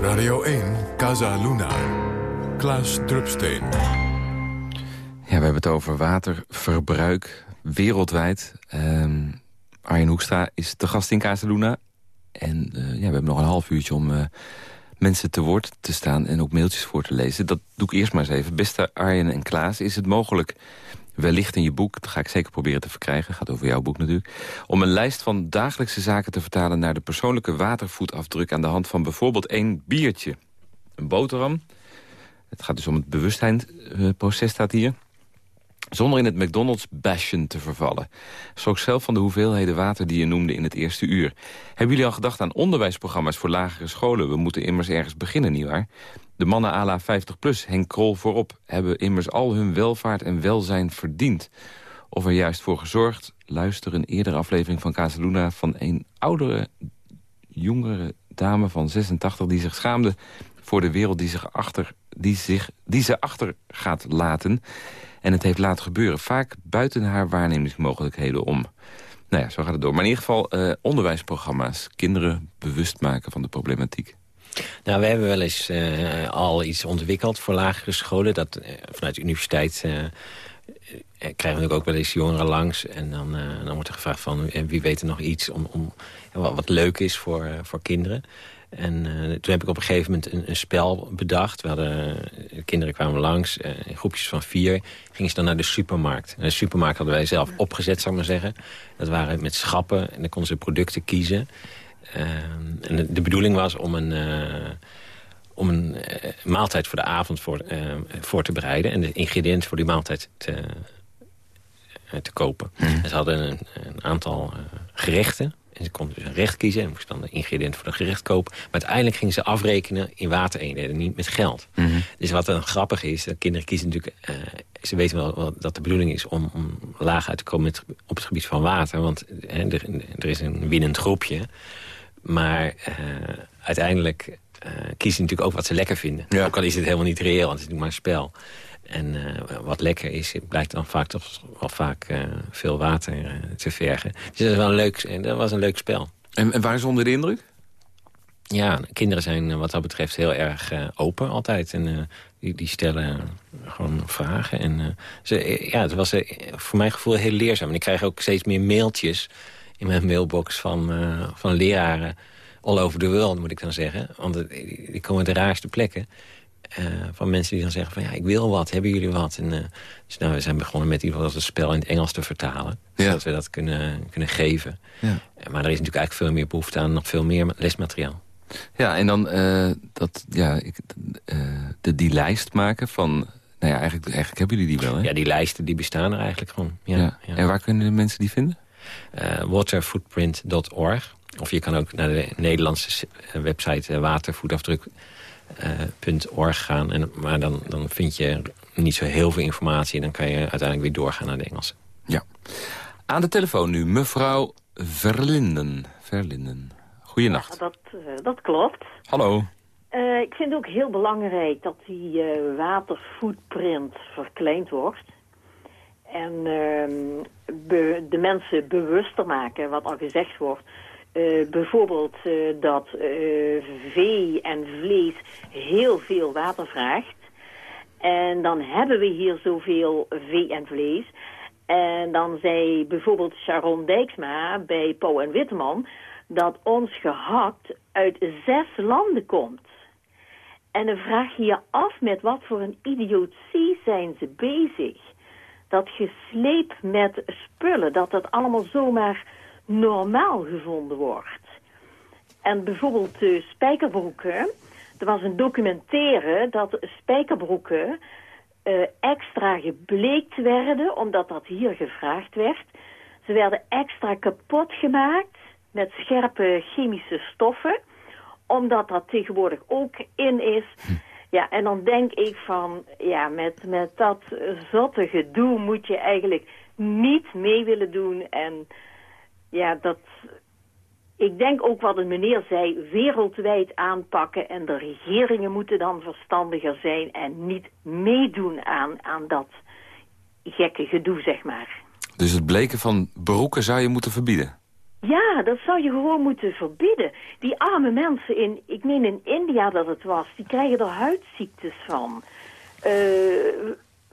Speaker 2: Radio 1, Casa Luna. Klaas Drupsteen.
Speaker 3: Ja, we hebben het over waterverbruik wereldwijd. Ehm Arjen Hoekstra is te gast in Casaluna. En eh, ja, we hebben nog een half uurtje om eh, mensen te woord te staan... en ook mailtjes voor te lezen. Dat doe ik eerst maar eens even. Beste Arjen en Klaas, is het mogelijk... wellicht in je boek, dat ga ik zeker proberen te verkrijgen... gaat over jouw boek natuurlijk... om een lijst van dagelijkse zaken te vertalen... naar de persoonlijke watervoetafdruk... aan de hand van bijvoorbeeld één biertje. Een boterham. Het gaat dus om het bewustzijnproces, staat hier zonder in het McDonald's-bashen te vervallen. Schrok zelf van de hoeveelheden water die je noemde in het eerste uur. Hebben jullie al gedacht aan onderwijsprogramma's voor lagere scholen? We moeten immers ergens beginnen, nietwaar? De mannen à la 50PLUS, Henk Krol voorop... hebben immers al hun welvaart en welzijn verdiend. Of er juist voor gezorgd, luister een eerdere aflevering van Casaluna... van een oudere, jongere dame van 86 die zich schaamde... voor de wereld die, zich achter, die, zich, die ze achter gaat laten... En het heeft laten gebeuren. Vaak buiten haar waarnemingsmogelijkheden om. Nou ja, zo gaat het door. Maar in ieder geval eh, onderwijsprogramma's. Kinderen bewust maken van de problematiek.
Speaker 4: Nou, we hebben wel eens eh, al iets ontwikkeld voor lagere scholen. Dat eh, vanuit de universiteit eh, krijgen we ook wel eens jongeren langs. En dan, dan wordt er gevraagd van wie weet er nog iets om, om, wat, leuk is voor, voor kinderen. En toen heb ik op een gegeven moment een, een spel bedacht. We de kinderen kwamen langs, in groepjes van vier. Gingen ze dan naar de supermarkt. En de supermarkt hadden wij zelf opgezet, zou ik maar zeggen. Dat waren met schappen en dan konden ze producten kiezen. Ehm, en de, bedoeling was om een, eh, om een eh, maaltijd voor de avond voor, eh, voor te bereiden... en de ingrediënten voor die maaltijd te, eh, te kopen. En ze hadden een, een aantal eh, gerechten. En ze konden dus een gerecht kiezen en moesten dan de ingrediënten voor een gerecht kopen. Maar uiteindelijk gingen ze afrekenen in watereenheden, niet met geld. Dus wat dan grappig is, dat kinderen kiezen natuurlijk... eh, ze weten wel, wel dat de bedoeling is om, om laag uit te komen met, op het gebied van water. Want hè, er, er is een winnend groepje. Maar eh, uiteindelijk eh, kiezen ze natuurlijk ook wat ze lekker vinden.
Speaker 3: Ja.
Speaker 4: Ook al is het helemaal niet reëel, want het is natuurlijk maar een spel. En eh, wat lekker is, blijkt dan vaak toch wel vaak veel water te vergen. Dus dat, is wel een leuk, dat was een leuk spel.
Speaker 3: En, en waar ze onder de indruk?
Speaker 4: Ja, kinderen zijn wat dat betreft heel erg open altijd. En die, die stellen gewoon vragen. En ze, ja, het was voor mijn gevoel heel leerzaam. En ik krijg ook steeds meer mailtjes in mijn mailbox van, eh, van leraren all over the world, moet ik dan zeggen. Want het- die komen uit de raarste plekken. eh, van mensen die dan zeggen van ja, ik wil wat, hebben jullie wat? En, eh, dus nou, we zijn begonnen met in ieder geval het spel in het Engels te vertalen.
Speaker 3: Ja.
Speaker 4: Zodat we dat kunnen, kunnen geven.
Speaker 3: Ja.
Speaker 4: Maar er is natuurlijk eigenlijk veel meer behoefte aan nog veel meer lesmateriaal.
Speaker 3: Ja, en dan dat, ja, ik, de, die lijst maken van... Nou ja, eigenlijk, eigenlijk hebben jullie die wel, hè?
Speaker 4: Ja, die lijsten die bestaan er eigenlijk gewoon. Ja.
Speaker 3: ja. En waar kunnen de mensen die vinden?
Speaker 4: Eh, waterfootprint.org. Of je kan ook naar de Nederlandse eh, website eh, watervoetafdruk.org gaan. En, maar dan, dan vind je niet zo heel veel informatie. En dan kan je uiteindelijk weer doorgaan naar de Engelse.
Speaker 3: Ja. Aan de telefoon nu, mevrouw Verlinden. Verlinden. Goedenacht.
Speaker 8: Dat, dat klopt.
Speaker 3: Hallo.
Speaker 8: Eh, ik vind het ook heel belangrijk dat die eh waterfootprint verkleind wordt. En ehm, de mensen bewuster maken, wat al gezegd wordt. Eh, bijvoorbeeld eh, dat eh, vee en vlees heel veel water vraagt. En dan hebben we hier zoveel vee en vlees. En dan zei bijvoorbeeld Sharon Dijksma bij Pauw en Witteman... dat ons gehakt uit zes landen komt. En dan vraag je je af met wat voor een idiotie zijn ze bezig. Dat gesleep met spullen, dat dat allemaal zomaar normaal gevonden wordt. En bijvoorbeeld de spijkerbroeken. Er was een documentaire dat spijkerbroeken eh, extra gebleekt werden, omdat dat hier gevraagd werd. Ze werden extra kapot gemaakt met scherpe chemische stoffen, omdat dat tegenwoordig ook in is. Ja, en dan denk ik van, ja, met, met dat zotte gedoe moet je eigenlijk niet mee willen doen. En ja, dat, ik denk ook wat een meneer zei, wereldwijd aanpakken. En de regeringen moeten dan verstandiger zijn en niet meedoen aan, aan dat gekke gedoe, zeg maar.
Speaker 3: Dus het bleken van broeken zou je moeten verbieden?
Speaker 8: Ja, dat zou je gewoon moeten verbieden. Die arme mensen in, ik meen in India dat het was, die krijgen er huidziektes van. Eh,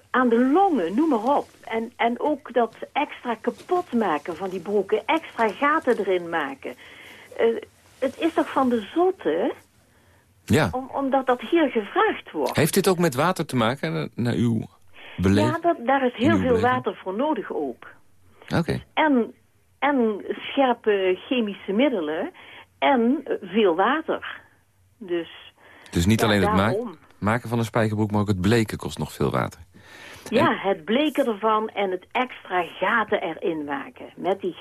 Speaker 8: aan de longen, noem maar op. En, en ook dat extra kapot maken van die broeken, extra gaten erin maken. Eh, het is toch van de zotte,
Speaker 3: Ja.
Speaker 8: om, omdat dat hier gevraagd wordt.
Speaker 3: Heeft dit ook met water te maken, na- naar uw beleving?
Speaker 8: Ja, dat, daar is heel veel water voor nodig ook.
Speaker 3: Oké.
Speaker 8: En, en scherpe chemische middelen en veel water. Dus
Speaker 3: Dus niet
Speaker 8: Ja,
Speaker 3: alleen het
Speaker 8: daarom.
Speaker 3: maken van een spijkerbroek, maar ook het bleken kost nog veel water.
Speaker 8: ja, het bleken ervan en het extra gaten erin maken. Met die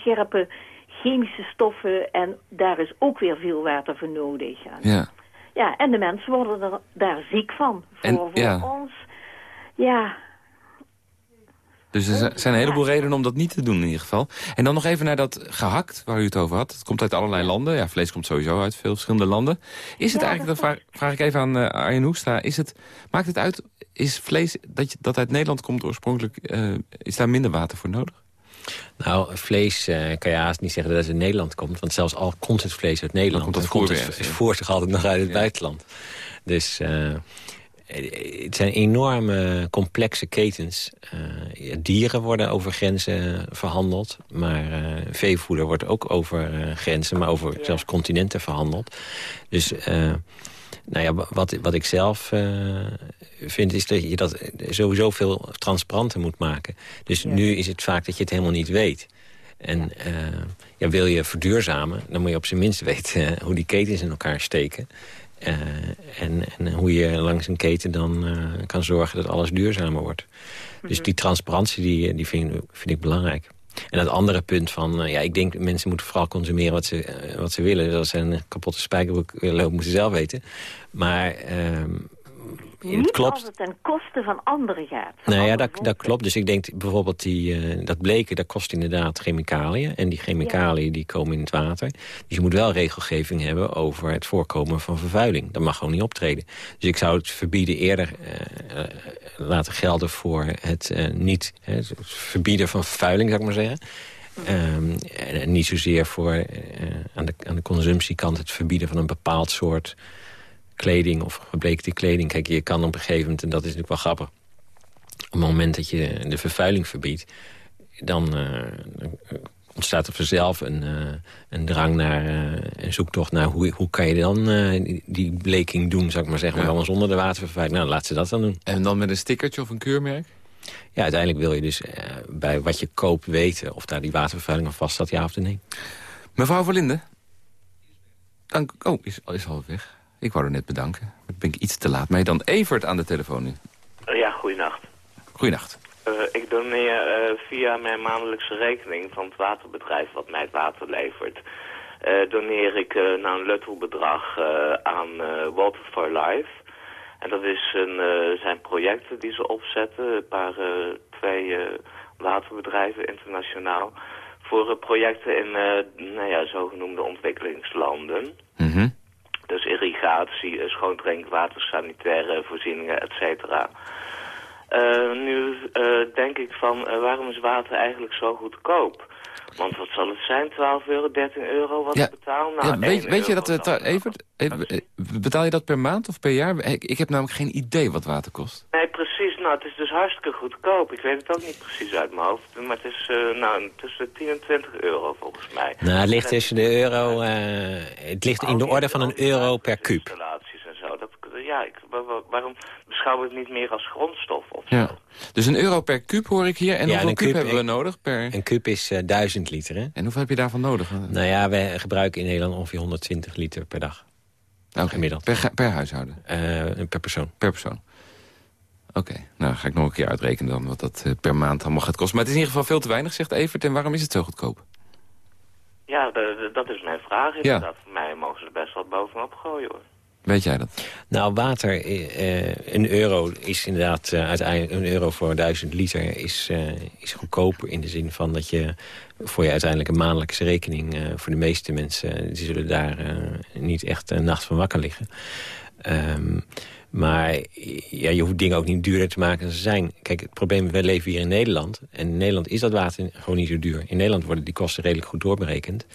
Speaker 8: scherpe chemische stoffen en daar is ook weer veel water voor nodig.
Speaker 3: Ja.
Speaker 8: ja, en de mensen worden er daar ziek van. Voor,
Speaker 3: En,
Speaker 8: voor
Speaker 3: ja.
Speaker 8: ons, ja,
Speaker 3: Dus er zi- zijn een heleboel redenen om dat niet te doen in ieder geval. En dan nog even naar dat gehakt waar u het over had. Het komt uit allerlei landen. Ja, vlees komt sowieso uit veel verschillende landen. Is het
Speaker 8: Ja,
Speaker 3: eigenlijk,
Speaker 8: dat
Speaker 3: vraag, vraag ik even aan eh, Arjen Hoekstra... Is het, maakt het uit, is vlees dat, je, dat uit Nederland komt oorspronkelijk... eh, is daar minder water voor nodig?
Speaker 4: Nou, vlees eh, kan je haast niet zeggen dat het uit Nederland komt. Want zelfs al komt het vlees uit Nederland...
Speaker 3: komt dat
Speaker 4: dan komt
Speaker 3: voer
Speaker 4: het zich altijd nog uit het
Speaker 3: Ja.
Speaker 4: buitenland. Dus het zijn enorme complexe ketens. Eh, dieren worden over grenzen verhandeld. Maar eh, veevoeder wordt ook over eh, grenzen... maar over zelfs continenten verhandeld. Dus... eh, nou ja, wa- wat, wat ik zelf eh, vind is dat je dat sowieso veel transparanter moet maken. Dus nu is het vaak dat je het helemaal niet weet. En eh, ja, wil je verduurzamen, dan moet je op zijn minst weten eh, hoe die ketens in elkaar steken. Eh, en, en hoe je langs een keten dan eh, kan zorgen dat alles duurzamer wordt. Dus die transparantie die, die vind, vind ik belangrijk. En dat andere punt van, eh, ja, ik denk mensen moeten vooral consumeren wat ze, eh, wat ze willen. Dus als ze een kapotte spijkerbroek willen lopen, moeten ze zelf weten. Maar ehm, het
Speaker 8: niet
Speaker 4: klopt.
Speaker 8: als het ten koste van anderen gaat. van
Speaker 4: Nou ja, dat, dat klopt. Dus ik denk bijvoorbeeld die, eh, dat bleken, dat kost inderdaad chemicaliën. En die chemicaliën die komen in het water. Dus je moet wel regelgeving hebben over het voorkomen van vervuiling. Dat mag gewoon niet optreden. Dus ik zou het verbieden eerder eh, eh, laten gelden voor het niet het verbieden van vervuiling, zou ik maar zeggen. Ehm, en, en niet zozeer voor aan, de, aan de consumptiekant het verbieden van een bepaald soort kleding of gebleekte kleding. Kijk, je kan op een gegeven moment, en dat is natuurlijk wel grappig... op het moment dat je de vervuiling verbiedt... dan eh, ontstaat er vanzelf een, eh, een drang naar eh, een zoektocht naar... hoe, hoe kan je dan die, bleking doen, zou ik maar zeggen... maar
Speaker 3: Ja.
Speaker 4: dan zonder de watervervuiling. Nou, laat ze dat dan doen.
Speaker 3: En dan met een stickertje of een keurmerk?
Speaker 4: Ja, uiteindelijk wil je dus bij wat je koopt weten... of daar die watervervuiling aan vast staat, ja of nee.
Speaker 3: Mevrouw Verlinde? Dank, oh, is, is al weg. Ik wou er net bedanken. Maar ben ik iets te laat mee. Dan Evert aan de telefoon nu.
Speaker 9: Ja, goeienacht.
Speaker 3: Goeienacht.
Speaker 9: Eh, ik doneer eh, via mijn maandelijkse rekening van het waterbedrijf wat mij het water levert. eh, doneer ik eh nou een luttelbedrag eh, aan eh, Water for Life. En dat is een, eh, zijn projecten die ze opzetten. Een paar, eh, twee eh, waterbedrijven internationaal. Voor eh, projecten in eh, nou ja, zogenoemde ontwikkelingslanden.
Speaker 3: Mhm.
Speaker 9: Dus irrigatie, eh, schoon drinkwater, sanitaire voorzieningen, et cetera. Eh, nu eh, denk ik van, waarom is water eigenlijk zo goedkoop? Want wat zal het zijn, 12 euro, 13 euro wat
Speaker 3: Ja.
Speaker 9: ik betaal? Nou,
Speaker 3: ja, weet,
Speaker 9: 1
Speaker 3: weet je dat. Evert, even, betaal je dat per maand of per jaar? Ik, ik heb namelijk geen idee wat water kost.
Speaker 9: Nou, het is dus hartstikke goedkoop. Ik weet het ook niet precies uit mijn hoofd. Maar het is uh, nou, tussen 10 en 20 euro volgens mij.
Speaker 4: Nou, het ligt tussen de euro... Uh, het ligt in de orde van een euro per kuub.
Speaker 9: Installaties en zo. Dat, ja, ik, waarom beschouwen we het niet meer als grondstof of
Speaker 3: ja.
Speaker 9: zo?
Speaker 3: Dus een euro per kuub hoor ik hier. En
Speaker 4: ja,
Speaker 3: hoeveel
Speaker 4: en
Speaker 3: kuub
Speaker 4: kuub,
Speaker 3: hebben we nodig? Per...
Speaker 4: Een kuub is uh, 1000 liter, hè?
Speaker 3: En hoeveel heb je daarvan nodig?
Speaker 4: Nou ja, wij gebruiken in Nederland ongeveer 120 liter per dag.
Speaker 3: Okay.
Speaker 4: Gemiddeld.
Speaker 3: Per, per huishouden?
Speaker 4: Uh, per persoon.
Speaker 3: Per persoon. Oké, okay. nou ga ik nog een keer uitrekenen dan wat dat uh, per maand allemaal gaat kosten. Maar het is in ieder geval veel te weinig, zegt Evert. En waarom is het zo goedkoop?
Speaker 9: Ja, dat is mijn vraag inderdaad. Ja. Voor mij mogen ze er best wat bovenop gooien hoor.
Speaker 3: Weet jij dat?
Speaker 4: Nou, water, uh, een euro is inderdaad uh, uiteindelijk een euro voor duizend liter is, uh, is goedkoper in de zin van dat je voor je uiteindelijk een maandelijkse rekening voor de meeste mensen, die zullen daar niet echt een nacht van wakker liggen. Ehm, maar ja, je hoeft dingen ook niet duurder te maken dan ze zijn. Kijk, het probleem is, wij leven hier in Nederland. En in Nederland is dat water gewoon niet zo duur. In Nederland worden die kosten redelijk goed doorberekend.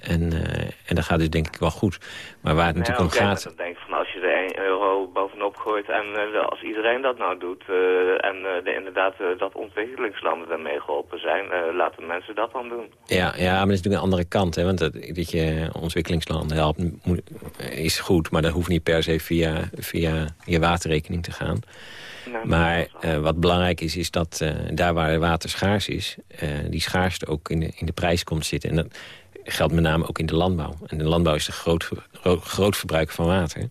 Speaker 4: En, eh, en dat gaat dus denk ik wel goed. Maar waar het natuurlijk om gaat...
Speaker 9: Ik denk van als je er 1 euro bovenop gooit en eh, als iedereen dat nou doet eh, en eh, de, inderdaad dat ontwikkelingslanden daarmee geholpen zijn, laten mensen dat dan doen.
Speaker 4: Ja, ja, maar dat is natuurlijk een andere kant. Hè? Want dat, dat je ontwikkelingslanden helpt is goed, maar dat hoeft niet per se via, via je waterrekening te gaan.
Speaker 9: Nee,
Speaker 4: Maar wat belangrijk is, is dat daar waar water schaars is... die schaarste ook in de, in de prijs komt zitten. En dat geldt met name ook in de landbouw. En de landbouw is een groot, groot, groot verbruik van water.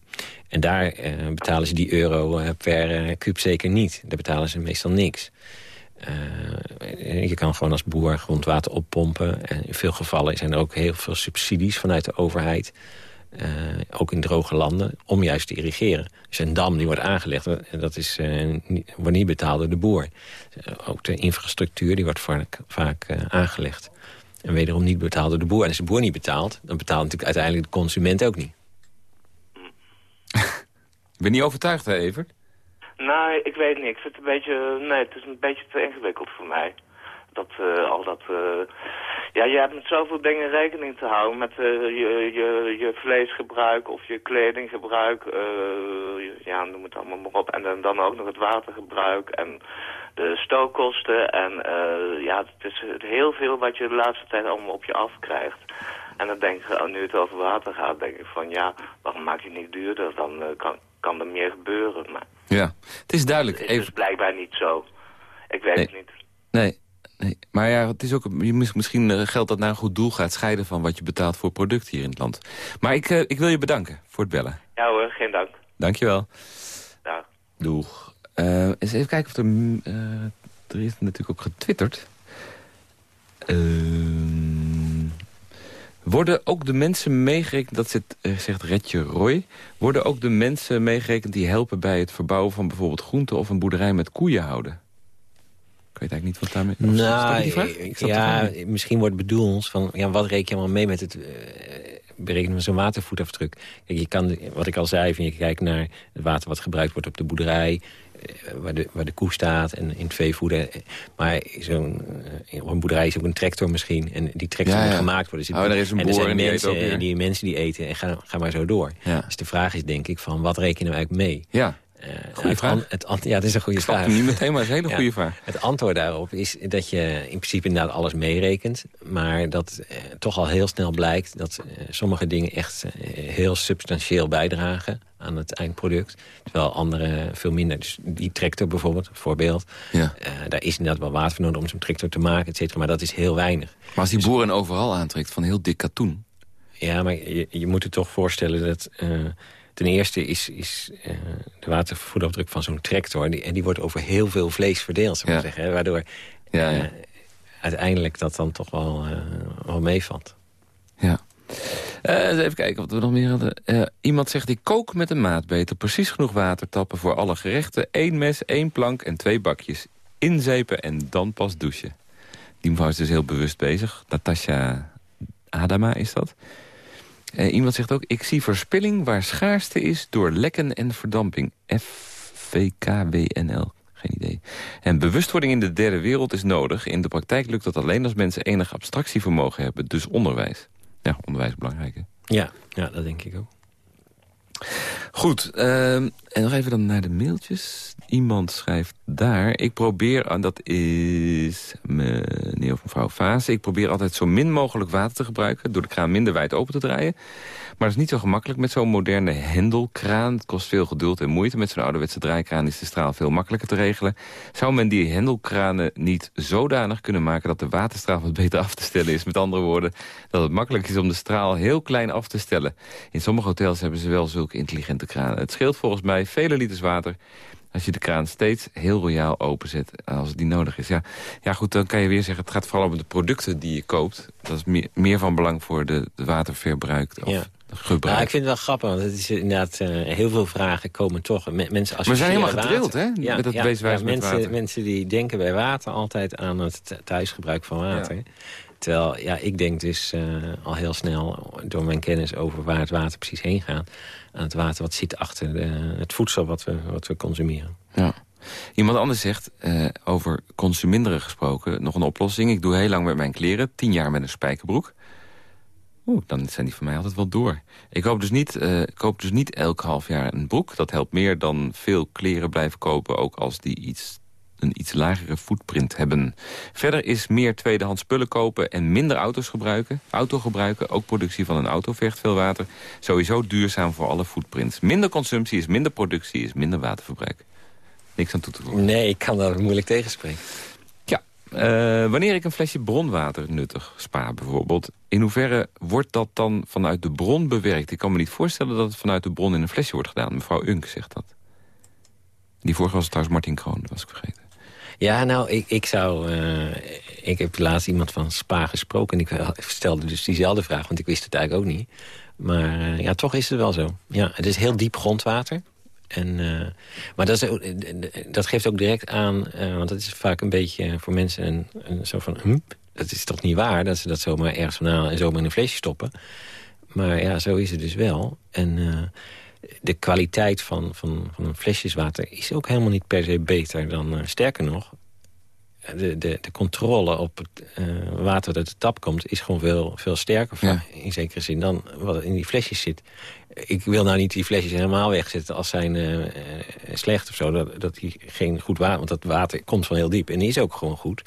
Speaker 4: En daar eh, betalen ze die euro eh, per eh, kuub zeker niet. Daar betalen ze meestal niks. Je kan gewoon als boer grondwater oppompen. En in veel gevallen zijn er ook heel veel subsidies vanuit de overheid... ook in droge landen, om juist te irrigeren. Dus een dam die wordt aangelegd, dat is, eh, niet, wordt niet betaald door de boer. Ook de infrastructuur die wordt vaak, vaak aangelegd. En wederom niet betaald door de boer. En als de boer niet betaalt, dan betaalt natuurlijk uiteindelijk de consument ook niet. [LAUGHS]
Speaker 3: Ik ben niet overtuigd, hè, Evert?
Speaker 9: Nou, ik weet niet. Ik het een beetje... Nee, het is een beetje te ingewikkeld voor mij. Dat, eh, al dat... eh, ja, je hebt met zoveel dingen rekening te houden. Met eh, je, je, je vleesgebruik of je kledinggebruik. ja, noem het allemaal maar op. En dan, dan ook nog het watergebruik en de stookkosten. En ja, het is heel veel wat je de laatste tijd allemaal op je afkrijgt. En dan denk ik, oh, nu het over water gaat, denk ik van ja, waarom maak je het niet duurder? Dan kan, kan er meer gebeuren. Maar
Speaker 3: Ja, het is duidelijk.
Speaker 9: het is
Speaker 3: Even,
Speaker 9: blijkbaar niet zo. Ik weet
Speaker 3: Nee.
Speaker 9: het niet.
Speaker 3: nee, nee, maar ja, het is ook, misschien eh, geldt dat naar een goed doel gaat scheiden... van wat je betaalt voor product hier in het land. Maar ik, eh, ik wil je bedanken voor het bellen.
Speaker 9: Ja hoor, geen dank.
Speaker 3: Dankjewel.
Speaker 9: Dag.
Speaker 3: Doeg. Eh, eens even kijken of er... er is natuurlijk ook getwitterd. Ehm, worden ook de mensen meegerekend... dat zit, zegt Retje Roy... worden ook de mensen meegerekend die helpen bij het verbouwen... van bijvoorbeeld groenten of een boerderij met koeien houden? Ik weet eigenlijk niet wat daarmee... Ik vraag
Speaker 4: ja, misschien wordt bedoeld van ja, wat reken je allemaal mee met het eh, berekenen van zo'n watervoetafdruk. Kijk, je kan, wat ik al zei, van je kijkt naar het water wat gebruikt wordt op de boerderij, eh, waar, de, waar de koe staat en in het veevoeder. Maar zo'n eh, op een boerderij is ook een tractor misschien. En die tractor
Speaker 3: Ja,
Speaker 4: moet
Speaker 3: ja.
Speaker 4: gemaakt worden. Dus
Speaker 3: Oh, er is een
Speaker 4: en
Speaker 3: boer
Speaker 4: er zijn
Speaker 3: en
Speaker 4: mensen, die mensen die eten en ga, ga maar zo door.
Speaker 3: Ja.
Speaker 4: Dus de vraag is denk ik van wat rekenen we eigenlijk mee?
Speaker 3: Ja, Goeie
Speaker 4: het
Speaker 3: vraag.
Speaker 4: het ja, het is een goede vraag.
Speaker 3: niet meteen, maar het is een hele [LAUGHS]
Speaker 4: Ja.
Speaker 3: goede vraag.
Speaker 4: Het antwoord daarop is dat je in principe inderdaad alles meerekent. Maar dat eh, toch al heel snel blijkt dat eh, sommige dingen echt eh, heel substantieel bijdragen aan het eindproduct. Terwijl andere veel minder. Dus die tractor bijvoorbeeld, voorbeeld.
Speaker 3: Ja.
Speaker 4: eh, daar is inderdaad wel water voor nodig om zo'n tractor te maken, et cetera. Maar dat is heel weinig.
Speaker 3: Maar als die boer een overal aantrekt van heel dik katoen...
Speaker 4: Ja, maar je, je moet je toch voorstellen dat... eh, ten eerste is, is eh, de watervoetafdruk van zo'n tractor... Die, en die wordt over heel veel vlees verdeeld, zou ik
Speaker 3: Ja.
Speaker 4: zeggen. Hè, waardoor
Speaker 3: Ja,
Speaker 4: eh,
Speaker 3: ja.
Speaker 4: uiteindelijk dat dan toch wel, eh, wel meevalt.
Speaker 3: Ja. Eh, even kijken wat we nog meer hadden. Eh, iemand zegt, ik kook met een maatbeter. Precies genoeg water tappen voor alle gerechten. Eén mes, één plank en twee bakjes. Inzepen en dan pas douchen. Die mevrouw is dus heel bewust bezig. Natasja Adama is dat. Eh, iemand zegt ook, ik zie verspilling waar schaarste is... door lekken en verdamping. FVKWNL. Geen idee. En bewustwording in de derde wereld is nodig. In de praktijk lukt dat alleen als mensen enig abstractievermogen hebben. Dus onderwijs. Ja, onderwijs is belangrijk. Hè?
Speaker 4: Ja, ja, dat denk ik ook.
Speaker 3: Goed, ehm, en nog even dan naar de mailtjes. Iemand schrijft daar. Ik probeer, aan dat is meneer of mevrouw Vaas... ik probeer altijd zo min mogelijk water te gebruiken... door de kraan minder wijd open te draaien. Maar dat is niet zo gemakkelijk met zo'n moderne hendelkraan. Het kost veel geduld en moeite. Met zo'n ouderwetse draaikraan is de straal veel makkelijker te regelen. Zou men die hendelkranen niet zodanig kunnen maken... dat de waterstraal wat beter af te stellen is? Met andere woorden, dat het makkelijk is om de straal heel klein af te stellen. In sommige hotels hebben ze wel zulke intelligente kranen. Het scheelt volgens mij vele liters water als je de kraan steeds heel royaal openzet als niet nodig is. Ja, ja goed, dan kan je weer zeggen... het gaat vooral om de producten die je koopt. Dat is meer, meer van belang voor de, de waterverbruik. Of,
Speaker 4: Ja.
Speaker 3: gebruik.
Speaker 4: Ja, ik vind het wel grappig, want het is inderdaad... eh, heel veel vragen komen toch. Me- mensen
Speaker 3: Maar we zijn helemaal gedrild, hè, met dat weeswijze met
Speaker 4: mensen,
Speaker 3: water.
Speaker 4: mensen die denken bij water altijd aan het th- thuisgebruik van water. Terwijl, ja, ik denk dus eh, al heel snel, door mijn kennis over waar het water precies heen gaat... aan het water wat zit achter het voedsel wat we, wat we consumeren.
Speaker 3: Ja. Iemand anders zegt, eh, over consuminderen gesproken, nog een oplossing. Ik doe heel lang met mijn kleren, tien jaar met een spijkerbroek. Oeh, dan zijn die van mij altijd wel door. Ik koop dus niet, eh, koop dus niet elk half jaar een broek. Dat helpt meer dan veel kleren blijven kopen, ook als die iets, een iets lagere footprint hebben. Verder is meer tweedehands spullen kopen en minder auto's gebruiken. Auto gebruiken, ook productie van een auto vergt veel water. Sowieso duurzaam voor alle footprints. Minder consumptie is minder productie, is minder waterverbruik. Niks aan toe te voegen.
Speaker 4: Nee, ik kan daar moeilijk tegenspreken.
Speaker 3: Ja, eh, wanneer ik een flesje bronwater nuttig spaar bijvoorbeeld... in hoeverre wordt dat dan vanuit de bron bewerkt? Ik kan me niet voorstellen dat het vanuit de bron in een flesje wordt gedaan. Mevrouw Unk zegt dat. Die vorige was trouwens Martin Kroon, dat was ik vergeten.
Speaker 4: Ja, nou, ik, ik zou... eh, ik heb laatst iemand van Spa gesproken... en ik wel- stelde dus diezelfde vraag, want ik wist het eigenlijk ook niet. Maar eh, ja, toch is het wel zo. Ja, het is heel diep grondwater. En, eh, maar dat, is eh, dat geeft ook direct aan... eh, want dat is vaak een beetje voor mensen een, een zo van... Hm, dat is toch niet waar dat ze dat zomaar ergens vandaan en zomaar in een flesje stoppen. Maar ja, zo is het dus wel. En eh, de kwaliteit van, van, van een flesjeswater is ook helemaal niet per se beter dan... eh, sterker nog, de, de, de controle op het eh, water dat uit de tap komt... is gewoon veel, veel sterker
Speaker 3: Ja.
Speaker 4: in zekere zin dan wat in die flesjes zit. Ik wil nou niet die flesjes helemaal wegzetten als zijn eh, slecht of zo. Dat, dat die geen goed water... Want dat water komt van heel diep en is ook gewoon goed.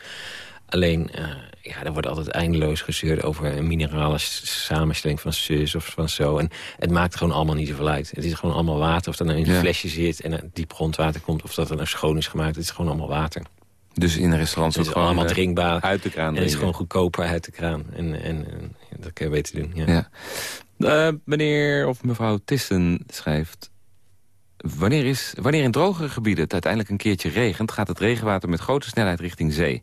Speaker 4: Alleen, eh, ja, er wordt altijd eindeloos gezeurd over een minerale samenstelling van zus of van zo. En het maakt gewoon allemaal niet zoveel uit. Het is gewoon allemaal water. Of dat nou in een
Speaker 3: Ja.
Speaker 4: flesje zit en diep grondwater komt... of dat er nou schoon is gemaakt. Het is gewoon allemaal water.
Speaker 3: Dus in een restaurant
Speaker 4: Het is
Speaker 3: gewoon
Speaker 4: allemaal
Speaker 3: eh,
Speaker 4: drinkbaar.
Speaker 3: uit de kraan
Speaker 4: En het is
Speaker 3: drinken.
Speaker 4: gewoon goedkoper uit de kraan. En, en, en dat kun je beter doen, ja.
Speaker 3: Ja. Eh, meneer of mevrouw Tissen schrijft... Wanneer, is, wanneer in drogere gebieden het uiteindelijk een keertje regent... gaat het regenwater met grote snelheid richting zee.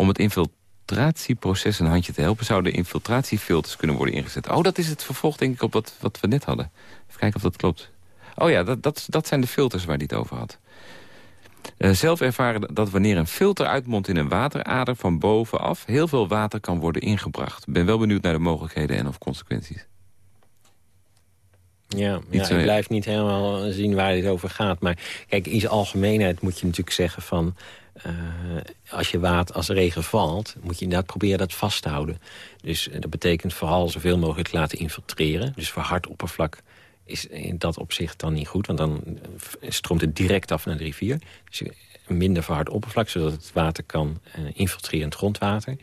Speaker 3: Om het infiltratieproces een handje te helpen... zouden infiltratiefilters kunnen worden ingezet. Oh, dat is het vervolg denk ik op wat, wat we net hadden. Even kijken of dat klopt. Oh ja, dat, dat, dat zijn de filters waar hij het over had. Eh, zelf ervaren dat wanneer een filter uitmondt in een waterader van bovenaf... heel veel water kan worden ingebracht. Ben wel benieuwd naar de mogelijkheden en of consequenties.
Speaker 4: Ja, ja ik blijf niet helemaal zien waar dit over gaat. Maar kijk, in zijn algemeenheid moet je natuurlijk zeggen van... eh, als je water, als regen valt, moet je inderdaad proberen dat vast te houden. Dus eh, dat betekent vooral zoveel mogelijk te laten infiltreren. Dus voor hard oppervlak is in dat opzicht dan niet goed. Want dan eh, stroomt het direct af naar de rivier. Dus minder verhard oppervlak, zodat het water kan infiltreren in het grondwater.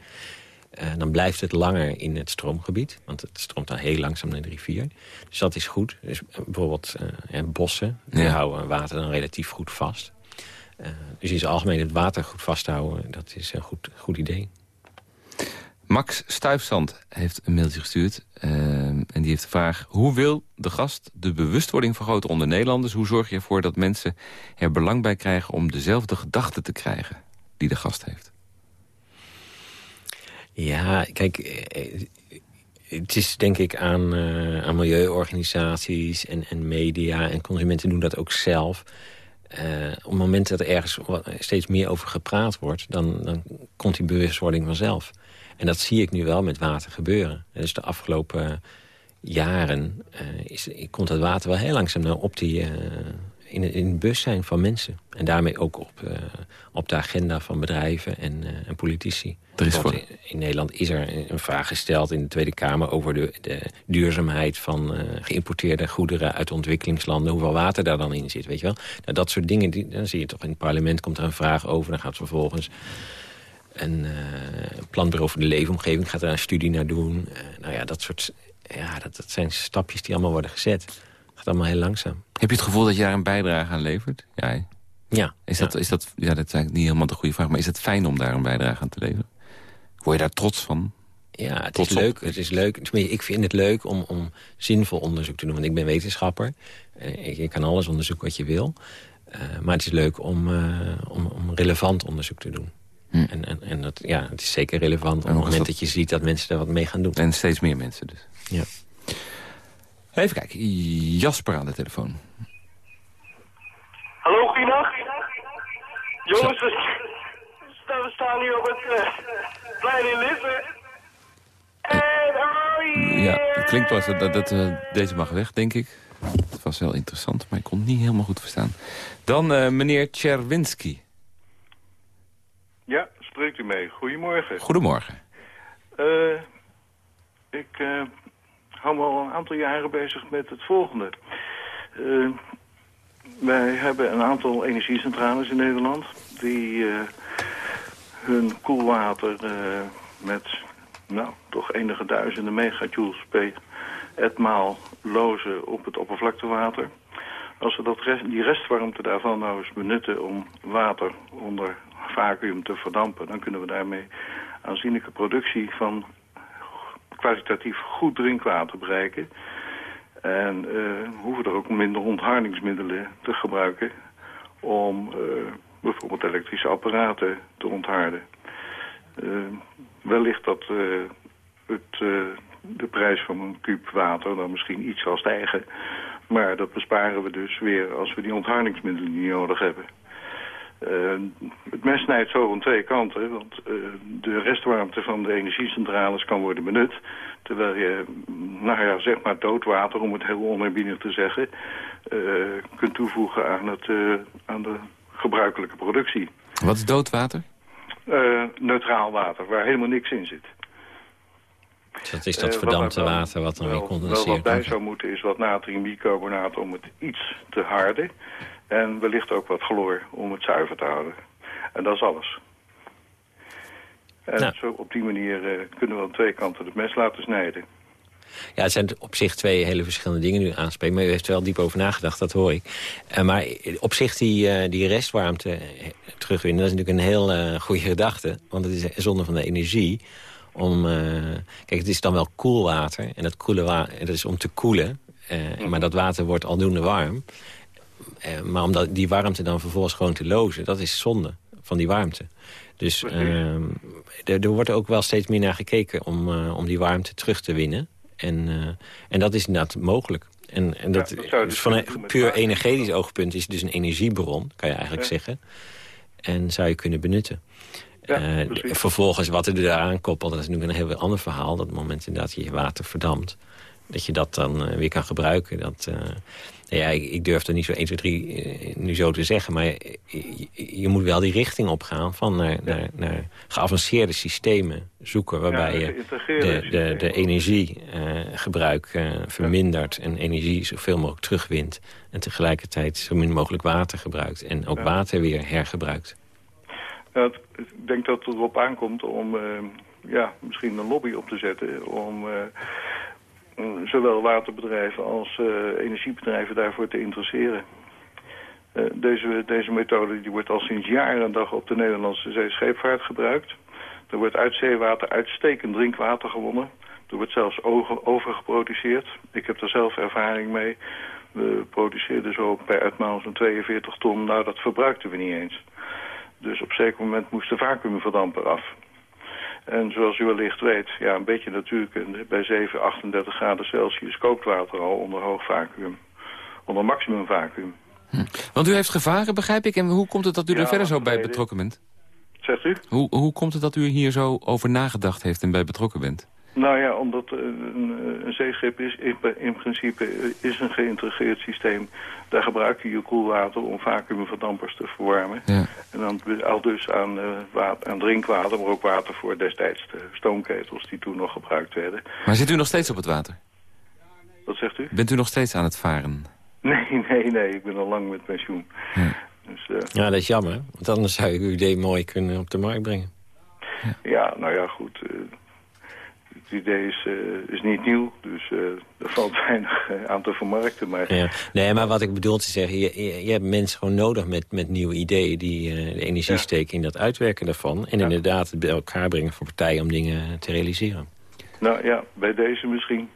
Speaker 4: Dan blijft het langer in het stroomgebied. Want het stroomt dan heel langzaam naar de rivier. Dus dat is goed. Dus bijvoorbeeld bossen, die
Speaker 3: Ja.
Speaker 4: houden water dan relatief goed vast. Eh, dus in zijn algemeen het water goed vasthouden, dat is een goed, goed idee.
Speaker 3: Max Stuifzand heeft een mailtje gestuurd. eh, en die heeft de vraag... Hoe wil de gast de bewustwording vergroten onder Nederlanders? Hoe zorg je ervoor dat mensen er belang bij krijgen... om dezelfde gedachten te krijgen die de gast heeft?
Speaker 4: Ja, kijk, eh, het is denk ik aan, aan milieuorganisaties en, en media en consumenten doen dat ook zelf. Eh, op het moment dat er ergens steeds meer over gepraat wordt, dan, dan komt die bewustwording vanzelf. En dat zie ik nu wel met water gebeuren. Dus de afgelopen jaren eh, is, komt dat water wel heel langzaam nou op die, eh, in, het- in het bewustzijn van mensen. En daarmee ook op, eh, op de agenda van bedrijven en, eh, en politici.
Speaker 3: Er is
Speaker 4: Bijvoorbeeld in, in Nederland is er een vraag gesteld in de Tweede Kamer... over de, de duurzaamheid van eh, geïmporteerde goederen uit ontwikkelingslanden. Hoeveel water daar dan in zit, weet je wel? Nou, dat soort dingen, die, dan zie je toch in het parlement komt er een vraag over. Dan gaat vervolgens een planbureau voor de leefomgeving gaat er een studie naar doen. Nou ja, dat soort... Ja, dat, dat zijn stapjes die allemaal worden gezet. Allemaal heel langzaam.
Speaker 3: Heb je het gevoel dat je daar een bijdrage aan levert? Ja, hè?
Speaker 4: Ja.
Speaker 3: Is
Speaker 4: ja.
Speaker 3: dat, is dat, ja, dat is eigenlijk niet helemaal de goede vraag. Maar is het fijn om daar een bijdrage aan te leveren? Word je daar trots van?
Speaker 4: Ja, het
Speaker 3: Trots
Speaker 4: is
Speaker 3: op.
Speaker 4: leuk. Het is leuk. Tenminste, ik vind het leuk om, om zinvol onderzoek te doen. Want ik ben wetenschapper. Eh, Ik, je kan alles onderzoeken wat je wil. Eh, maar het is leuk om, eh, om, om relevant onderzoek te doen.
Speaker 3: Hm.
Speaker 4: En, en, en dat, ja, het is zeker relevant op het moment
Speaker 3: dat-
Speaker 4: dat je ziet dat mensen er wat mee gaan doen.
Speaker 3: En steeds meer mensen dus.
Speaker 4: Ja.
Speaker 3: Even kijken, Jasper aan de telefoon.
Speaker 10: Hallo, goeiedag. Jongens, we, sta- we staan nu op het eh, plein in Lisse. En oh
Speaker 3: Ja, het klinkt pas dat, dat eh, deze mag weg, denk ik. Het was wel interessant, maar ik kon het niet helemaal goed verstaan. Dan eh, meneer Czerwinski.
Speaker 11: Ja, spreekt u mee. Goedemorgen.
Speaker 3: Goedemorgen.
Speaker 11: Eh, ik hou me al een aantal jaren bezig met het volgende. Eh, wij hebben een aantal energiecentrales in Nederland... die eh, hun koelwater eh, met nou, toch enige duizenden megajoules per etmaal lozen op het oppervlaktewater. Als we dat die restwarmte daarvan nou eens benutten om water onder vacuüm te verdampen... dan kunnen we daarmee aanzienlijke productie van kwalitatief goed drinkwater bereiken. En eh, hoeven er ook minder onthardingsmiddelen te gebruiken om eh, bijvoorbeeld elektrische apparaten te ontharden. Eh, wellicht dat het, de prijs van een kuub water dan misschien iets zal stijgen. Maar dat besparen we dus weer als we die onthardingsmiddelen niet nodig hebben. Eh, het mes snijdt zo van twee kanten, want eh, de restwarmte van de energiecentrales kan worden benut. Terwijl je, nou ja, zeg maar doodwater, om het heel oneerbiedig te zeggen, eh, kunt toevoegen aan, het, eh, aan de gebruikelijke productie.
Speaker 3: Wat is doodwater?
Speaker 11: Eh, neutraal water, waar helemaal niks in zit.
Speaker 4: Dus dat is dat verdampte
Speaker 11: wat er
Speaker 4: water wat dan weer
Speaker 11: wel wat
Speaker 4: condenseert.
Speaker 11: bij zou moeten is wat natriumbicarbonaat om het iets te harden. En wellicht ook wat chloor om het zuiver te houden. En dat is alles. En
Speaker 4: Nou.
Speaker 11: zo op die manier eh, kunnen we aan twee kanten het mes laten snijden.
Speaker 4: Ja, het zijn op zich twee hele verschillende dingen nu aanspreken. Maar u heeft er wel diep over nagedacht, dat hoor ik. Eh, maar op zich die, eh, die restwarmte terugwinnen... dat is natuurlijk een heel goede gedachte. Want het is zonde van de energie. Om, kijk, het is dan wel koelwater. En dat, koele dat is om te koelen. Eh, Maar dat water wordt aldoende warm. Eh, maar om dat, die warmte dan vervolgens gewoon te lozen... dat is zonde van die warmte. Dus ehm, er, er wordt ook wel steeds meer naar gekeken... om, eh, om die warmte terug te winnen. En, eh, en dat is inderdaad mogelijk. En, en dat,
Speaker 11: dus
Speaker 4: van een puur energetisch oogpunt is het dus een energiebron, kan je eigenlijk
Speaker 11: Ja.
Speaker 4: zeggen. En zou je kunnen benutten.
Speaker 11: Ja,
Speaker 4: vervolgens wat er eraan koppelt, dat is natuurlijk een heel ander verhaal. Dat moment inderdaad je water verdampt. Dat je dat dan weer kan gebruiken. Dat, ja, ik, ik durf er niet zo 1, 2, 3 eh, nu zo te zeggen. Maar je, moet wel die richting opgaan van naar, naar, naar geavanceerde systemen zoeken. Waarbij
Speaker 11: Ja,
Speaker 4: je de, de, de energiegebruik eh, vermindert en energie zoveel mogelijk terugwint. En tegelijkertijd zo min mogelijk water gebruikt. En ook water weer hergebruikt.
Speaker 11: Nou, ik denk dat het erop aankomt om eh, ja, misschien een lobby op te zetten... om eh, zowel waterbedrijven als eh, energiebedrijven daarvoor te interesseren. Eh, deze, deze methode die wordt al sinds jaren en dag op de Nederlandse zeescheepvaart gebruikt. Er wordt uit zeewater uitstekend drinkwater gewonnen. Er wordt zelfs over, overgeproduceerd. Ik heb er zelf ervaring mee. We produceerden zo per etmaal zo'n 42 ton. Nou, dat verbruikten we niet eens. Dus op een zeker moment moest de vacuümverdamper af. En zoals u wellicht weet, ja, een beetje natuurlijk, bij 7, 38 graden Celsius kookt water al onder hoog vacuüm. Onder maximum vacuüm.
Speaker 3: Want u heeft gevaren, begrijp ik. En hoe komt het dat u
Speaker 11: Ja,
Speaker 3: er verder zo bij betrokken bent?
Speaker 11: Zegt u?
Speaker 3: Hoe, hoe komt het dat u hier zo over nagedacht heeft en bij betrokken bent?
Speaker 11: Nou ja, omdat eh, een, een zeeschip is in, in principe eh, is een geïntegreerd systeem. Daar gebruik je je koelwater om vacuümverdampers te verwarmen.
Speaker 3: Ja.
Speaker 11: En dan al dus aan, eh, water, aan drinkwater, maar ook water voor destijds de stoomketels die toen nog gebruikt werden.
Speaker 3: Maar zit u nog steeds op het water?
Speaker 11: Wat zegt u?
Speaker 3: Bent u nog steeds aan het varen? [LAUGHS]
Speaker 11: Nee, nee, nee, ik ben al lang met pensioen. Dus eh,
Speaker 4: Ja, dat is jammer. Want anders zou je uw idee mooi kunnen op de markt brengen.
Speaker 11: ja, nou ja, goed. eh, het idee is, eh, is niet nieuw, dus eh, er valt [LAUGHS] weinig eh, aan te vermarkten. Maar
Speaker 4: Ja. Nee, maar wat ik bedoel te zeggen, je, je, je hebt mensen gewoon nodig met, met nieuwe ideeën... die eh, de energie
Speaker 11: Ja.
Speaker 4: steken in dat uitwerken daarvan. En inderdaad het bij elkaar brengen voor partijen om dingen te realiseren.
Speaker 11: nou ja, bij deze misschien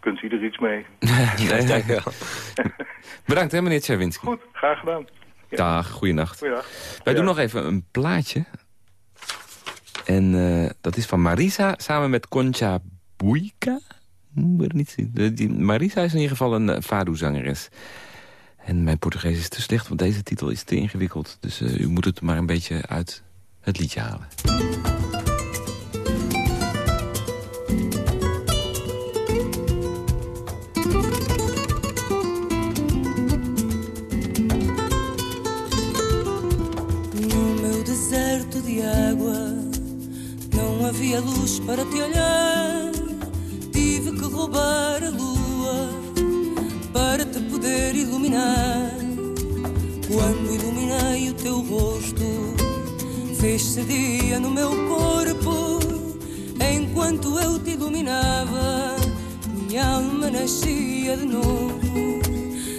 Speaker 11: kunt u er iets mee. [LAUGHS]
Speaker 3: Nee.
Speaker 4: Dank u wel. [LAUGHS]
Speaker 3: Bedankt hè, meneer Czerwinski.
Speaker 11: Goed, graag gedaan.
Speaker 3: Dag, goeienacht.
Speaker 11: Goeiedag.
Speaker 3: Wij
Speaker 11: Ja.
Speaker 3: doen nog even een plaatje. En eh, dat is van Marisa samen met Concha Buica. Niet Marisa is in ieder geval een uh, fado-zangeres. En mijn Portugees is te slecht, want deze titel is te ingewikkeld. Dus eh, u moet het maar een beetje uit het liedje halen.
Speaker 12: Não havia luz para te olhar. Tive que roubar a lua para te poder iluminar. Quando iluminei o teu rosto, fez-se dia no meu corpo. Enquanto eu te iluminava, minha alma nascia de novo.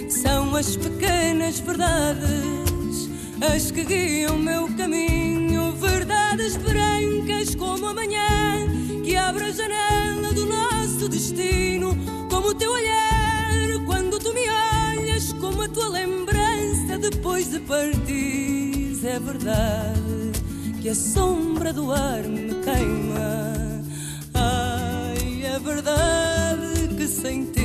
Speaker 12: São as pequenas verdades, as que guiam meu caminho. Verdades brancas como a manhã, que abre a janela do nosso destino. Como o teu olhar, quando tu me olhas, como a tua lembrança depois de partir. É verdade que a sombra do ar me queima. Ai, é verdade que sem ti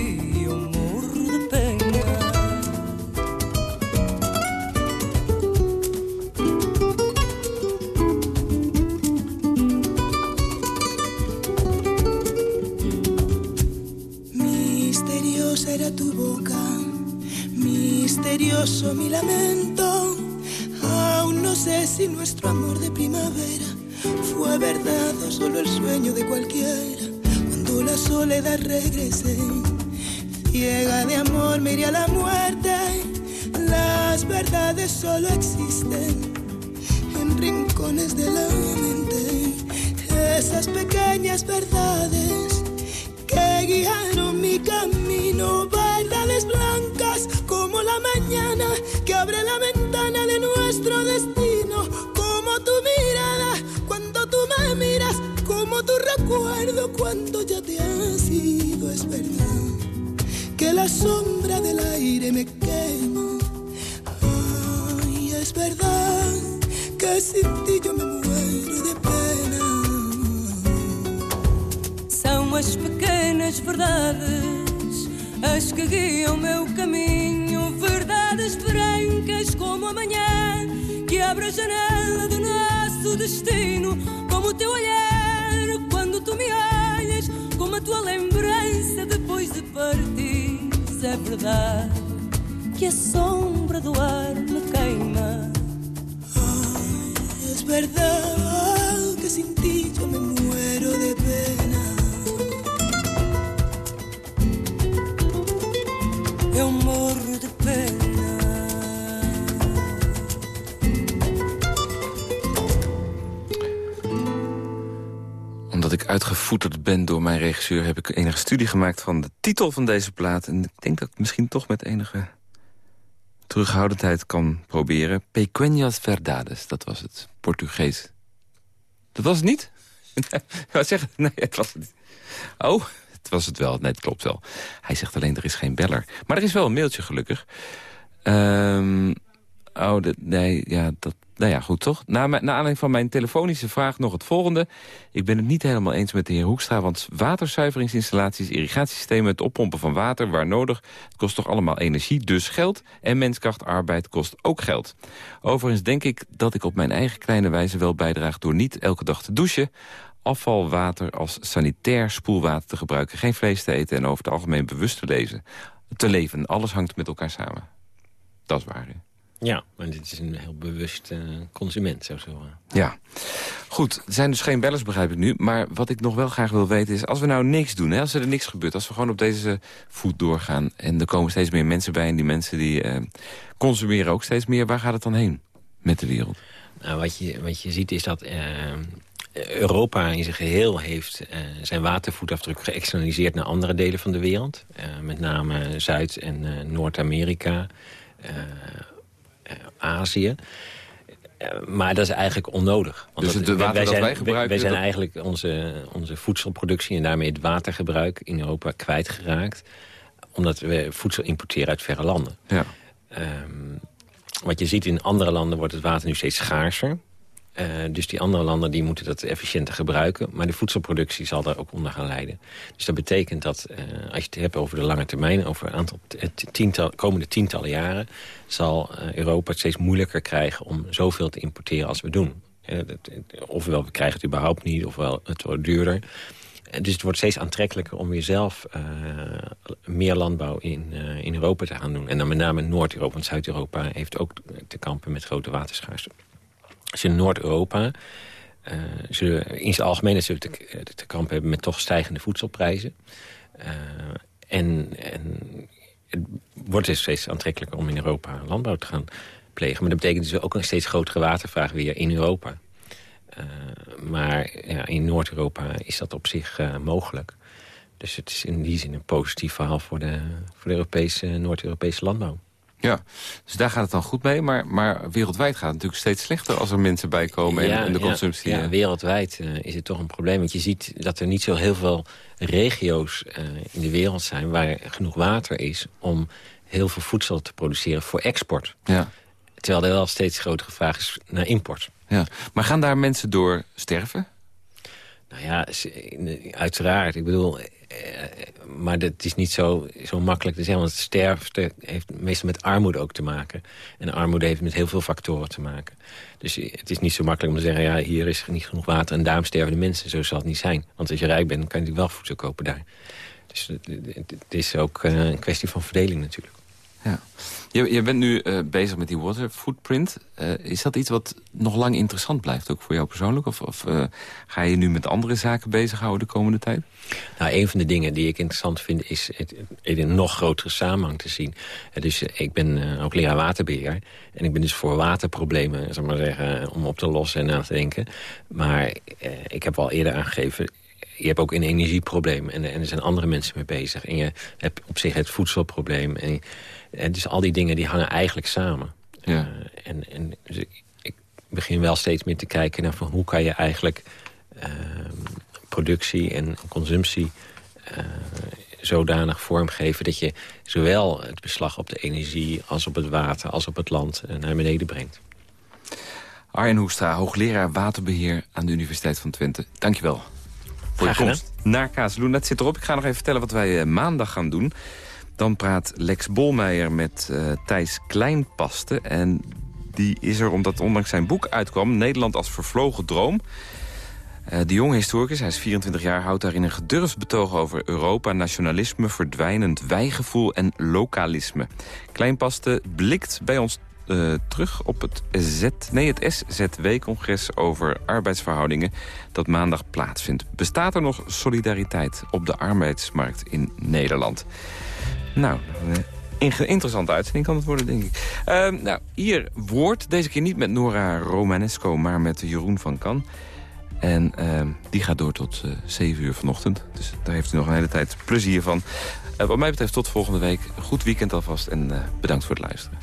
Speaker 13: lamento. Aún no sé si nuestro amor de primavera fue verdad o solo el sueño de cualquiera. Cuando la soledad regrese, ciega de amor me a la muerte. Las verdades solo existen en rincones de la mente. Esas pequeñas verdades que guiaron mi camino, verdades blancas como la mañana abre la ventana de nuestro destino, como tu mirada cuando tú me miras, como tu recuerdo cuando ya te has ido, es verdad que la sombra del aire me quema. Ay, es verdad que sin ti yo me muero de pena.
Speaker 12: São as pequenas verdades, as que guiam meu caminho. Verdades brancas abre a janela do nosso destino. Como o teu olhar, quando tu me olhas, como a tua lembrança depois de partir. É verdade que a sombra do ar me queima.
Speaker 13: Es verdad que sin ti yo me muero de pena.
Speaker 12: Eu morro
Speaker 3: ik uitgevoeterd ben door mijn regisseur... heb ik enige studie gemaakt van de titel van deze plaat. En ik denk dat ik misschien toch met enige terughoudendheid kan proberen. Pequeñas verdades, dat was het Portugees. Dat was het niet? [LAUGHS] Wat zeg Nee, het was het niet. Oh, het was het wel. Nee, het klopt wel. Hij zegt alleen, er is geen beller. Maar er is wel een mailtje, gelukkig. Ehm, oh, nee, ja, dat... Nou ja, goed toch? Na, na aanleiding van mijn telefonische vraag nog het volgende. Ik ben het niet helemaal eens met de heer Hoekstra... want waterzuiveringsinstallaties, irrigatiesystemen... het oppompen van water waar nodig... het kost toch allemaal energie, dus geld. En menskracht, arbeid kost ook geld. Overigens denk ik dat ik op mijn eigen kleine wijze wel bijdraag... door niet elke dag te douchen afvalwater als sanitair spoelwater te gebruiken... geen vlees te eten en over het algemeen bewust te, lezen, te leven. Alles hangt met elkaar samen. Dat is waar, hè?
Speaker 4: Ja, maar dit is een heel bewust eh, consument, zo.
Speaker 3: Ja. Goed, er zijn dus geen bellers, begrijp ik nu. Maar wat ik nog wel graag wil weten is... als we nou niks doen, hè, als er niks gebeurt... als we gewoon op deze voet doorgaan... en er komen steeds meer mensen bij... en die mensen die eh, consumeren ook steeds meer... waar gaat het dan heen met de wereld?
Speaker 4: Nou, wat, je, wat je ziet is dat eh, Europa in zijn geheel heeft zijn watervoetafdruk geëxternaliseerd naar andere delen van de wereld. Met name Zuid- en Noord-Amerika, Azië. Eh, maar dat is eigenlijk onnodig.
Speaker 3: Dus het
Speaker 4: wij-
Speaker 3: water dat
Speaker 4: zijn,
Speaker 3: wij gebruiken,
Speaker 4: Wij zijn
Speaker 3: dat-
Speaker 4: eigenlijk onze, onze voedselproductie en daarmee het watergebruik in Europa kwijtgeraakt. Omdat we voedsel importeren uit verre landen.
Speaker 3: Ja.
Speaker 4: Ehm, wat je ziet in andere landen wordt het water nu steeds schaarser. Eh, dus die andere landen die moeten dat efficiënter gebruiken. Maar de voedselproductie zal daar ook onder gaan leiden. Dus dat betekent dat, eh, als je het hebt over de lange termijn... over een aantal t- tiental, komende tientallen jaren... zal eh, Europa het steeds moeilijker krijgen om zoveel te importeren als we doen. Eh, ofwel we krijgen het überhaupt niet, ofwel het wordt duurder. Dus het wordt steeds aantrekkelijker om weer zelf eh, meer landbouw in, eh, in Europa te gaan doen. En dan met name Noord-Europa, want Zuid-Europa heeft ook te kampen met grote waterschaarste. Dus in Noord-Europa eh, in zijn algemeen zullen te, eh, te kampen hebben met toch stijgende voedselprijzen. Eh, en, en het wordt dus steeds aantrekkelijker om in Europa landbouw te gaan plegen. Maar dat betekent dus ook een steeds grotere watervraag weer in Europa. Eh, maar ja, in Noord-Europa is dat op zich eh, mogelijk. Dus het is in die zin een positief verhaal voor de, voor de Europese, Noord-Europese landbouw.
Speaker 3: Ja, dus daar gaat het dan goed mee. Maar, maar wereldwijd gaat het natuurlijk steeds slechter als er mensen bij komen en, en de consumptie.
Speaker 4: Ja, wereldwijd eh, is het toch een probleem. Want je ziet dat er niet zo heel veel regio's eh, in de wereld zijn... waar genoeg water is om heel veel voedsel te produceren voor export.
Speaker 3: Ja.
Speaker 4: Terwijl er wel steeds grotere vraag is naar import.
Speaker 3: Ja. Maar gaan daar mensen door sterven?
Speaker 4: Nou ja, uiteraard. Ik bedoel, maar dat is niet zo, zo makkelijk te zeggen. Want sterfte heeft meestal met armoede ook te maken. En armoede heeft met heel veel factoren te maken. Dus het is niet zo makkelijk om te zeggen... ja, hier is niet genoeg water en daarom sterven de mensen. Zo zal het niet zijn. Want als je rijk bent, kan je natuurlijk wel voedsel kopen daar. Dus het is ook eh, een kwestie van verdeling natuurlijk.
Speaker 3: Ja. Je, je bent nu eh, bezig met die water footprint. Eh, is dat iets wat nog lang interessant blijft, ook voor jou persoonlijk? Of, of eh, ga je nu met andere zaken bezighouden de komende tijd?
Speaker 4: Nou, een van de dingen die ik interessant vind... is het, in een nog grotere samenhang te zien. Dus ik ben ook leraar waterbeheer. En ik ben dus voor waterproblemen, zeg maar zeggen, om op te lossen en na te denken. Maar ik heb al eerder aangegeven... Je hebt ook een energieprobleem en, en er zijn andere mensen mee bezig. En je hebt op zich het voedselprobleem. En, en dus al die dingen die hangen eigenlijk samen.
Speaker 3: Ja.
Speaker 4: Eh, en en dus ik, ik begin wel steeds meer te kijken naar van hoe kan je eigenlijk ehm, productie en consumptie eh, zodanig vormgeven dat je zowel het beslag op de energie als op het water als op het land eh, naar beneden brengt.
Speaker 3: Arjen Hoekstra, hoogleraar waterbeheer aan de Universiteit van Twente. Dankjewel voor je komst naar. Het zit erop. Ik ga nog even vertellen wat wij eh, maandag gaan doen. Dan praat Lex Bolmeijer met eh, Thijs Kleinpaste. En die is er omdat ondanks zijn boek uitkwam... Nederland als vervlogen droom... Eh, de jonge historicus, hij is 24 jaar, houdt daarin een gedurfd betoog over Europa, nationalisme, verdwijnend wijgevoel en lokalisme. Kleinpaste blikt bij ons eh, terug op het, Z, nee, het SZW-congres over arbeidsverhoudingen dat maandag plaatsvindt. Bestaat er nog solidariteit op de arbeidsmarkt in Nederland? Nou, een inge- interessante uitzending kan het worden, denk ik. Eh, nou, hier woord, deze keer niet met Nora Romanesco, maar met Jeroen van Kan. En ehm, die gaat door tot eh 7 uur vanochtend. Dus daar heeft u nog een hele tijd plezier van. Eh, wat mij betreft tot volgende week. Een goed weekend alvast en eh, bedankt voor het luisteren.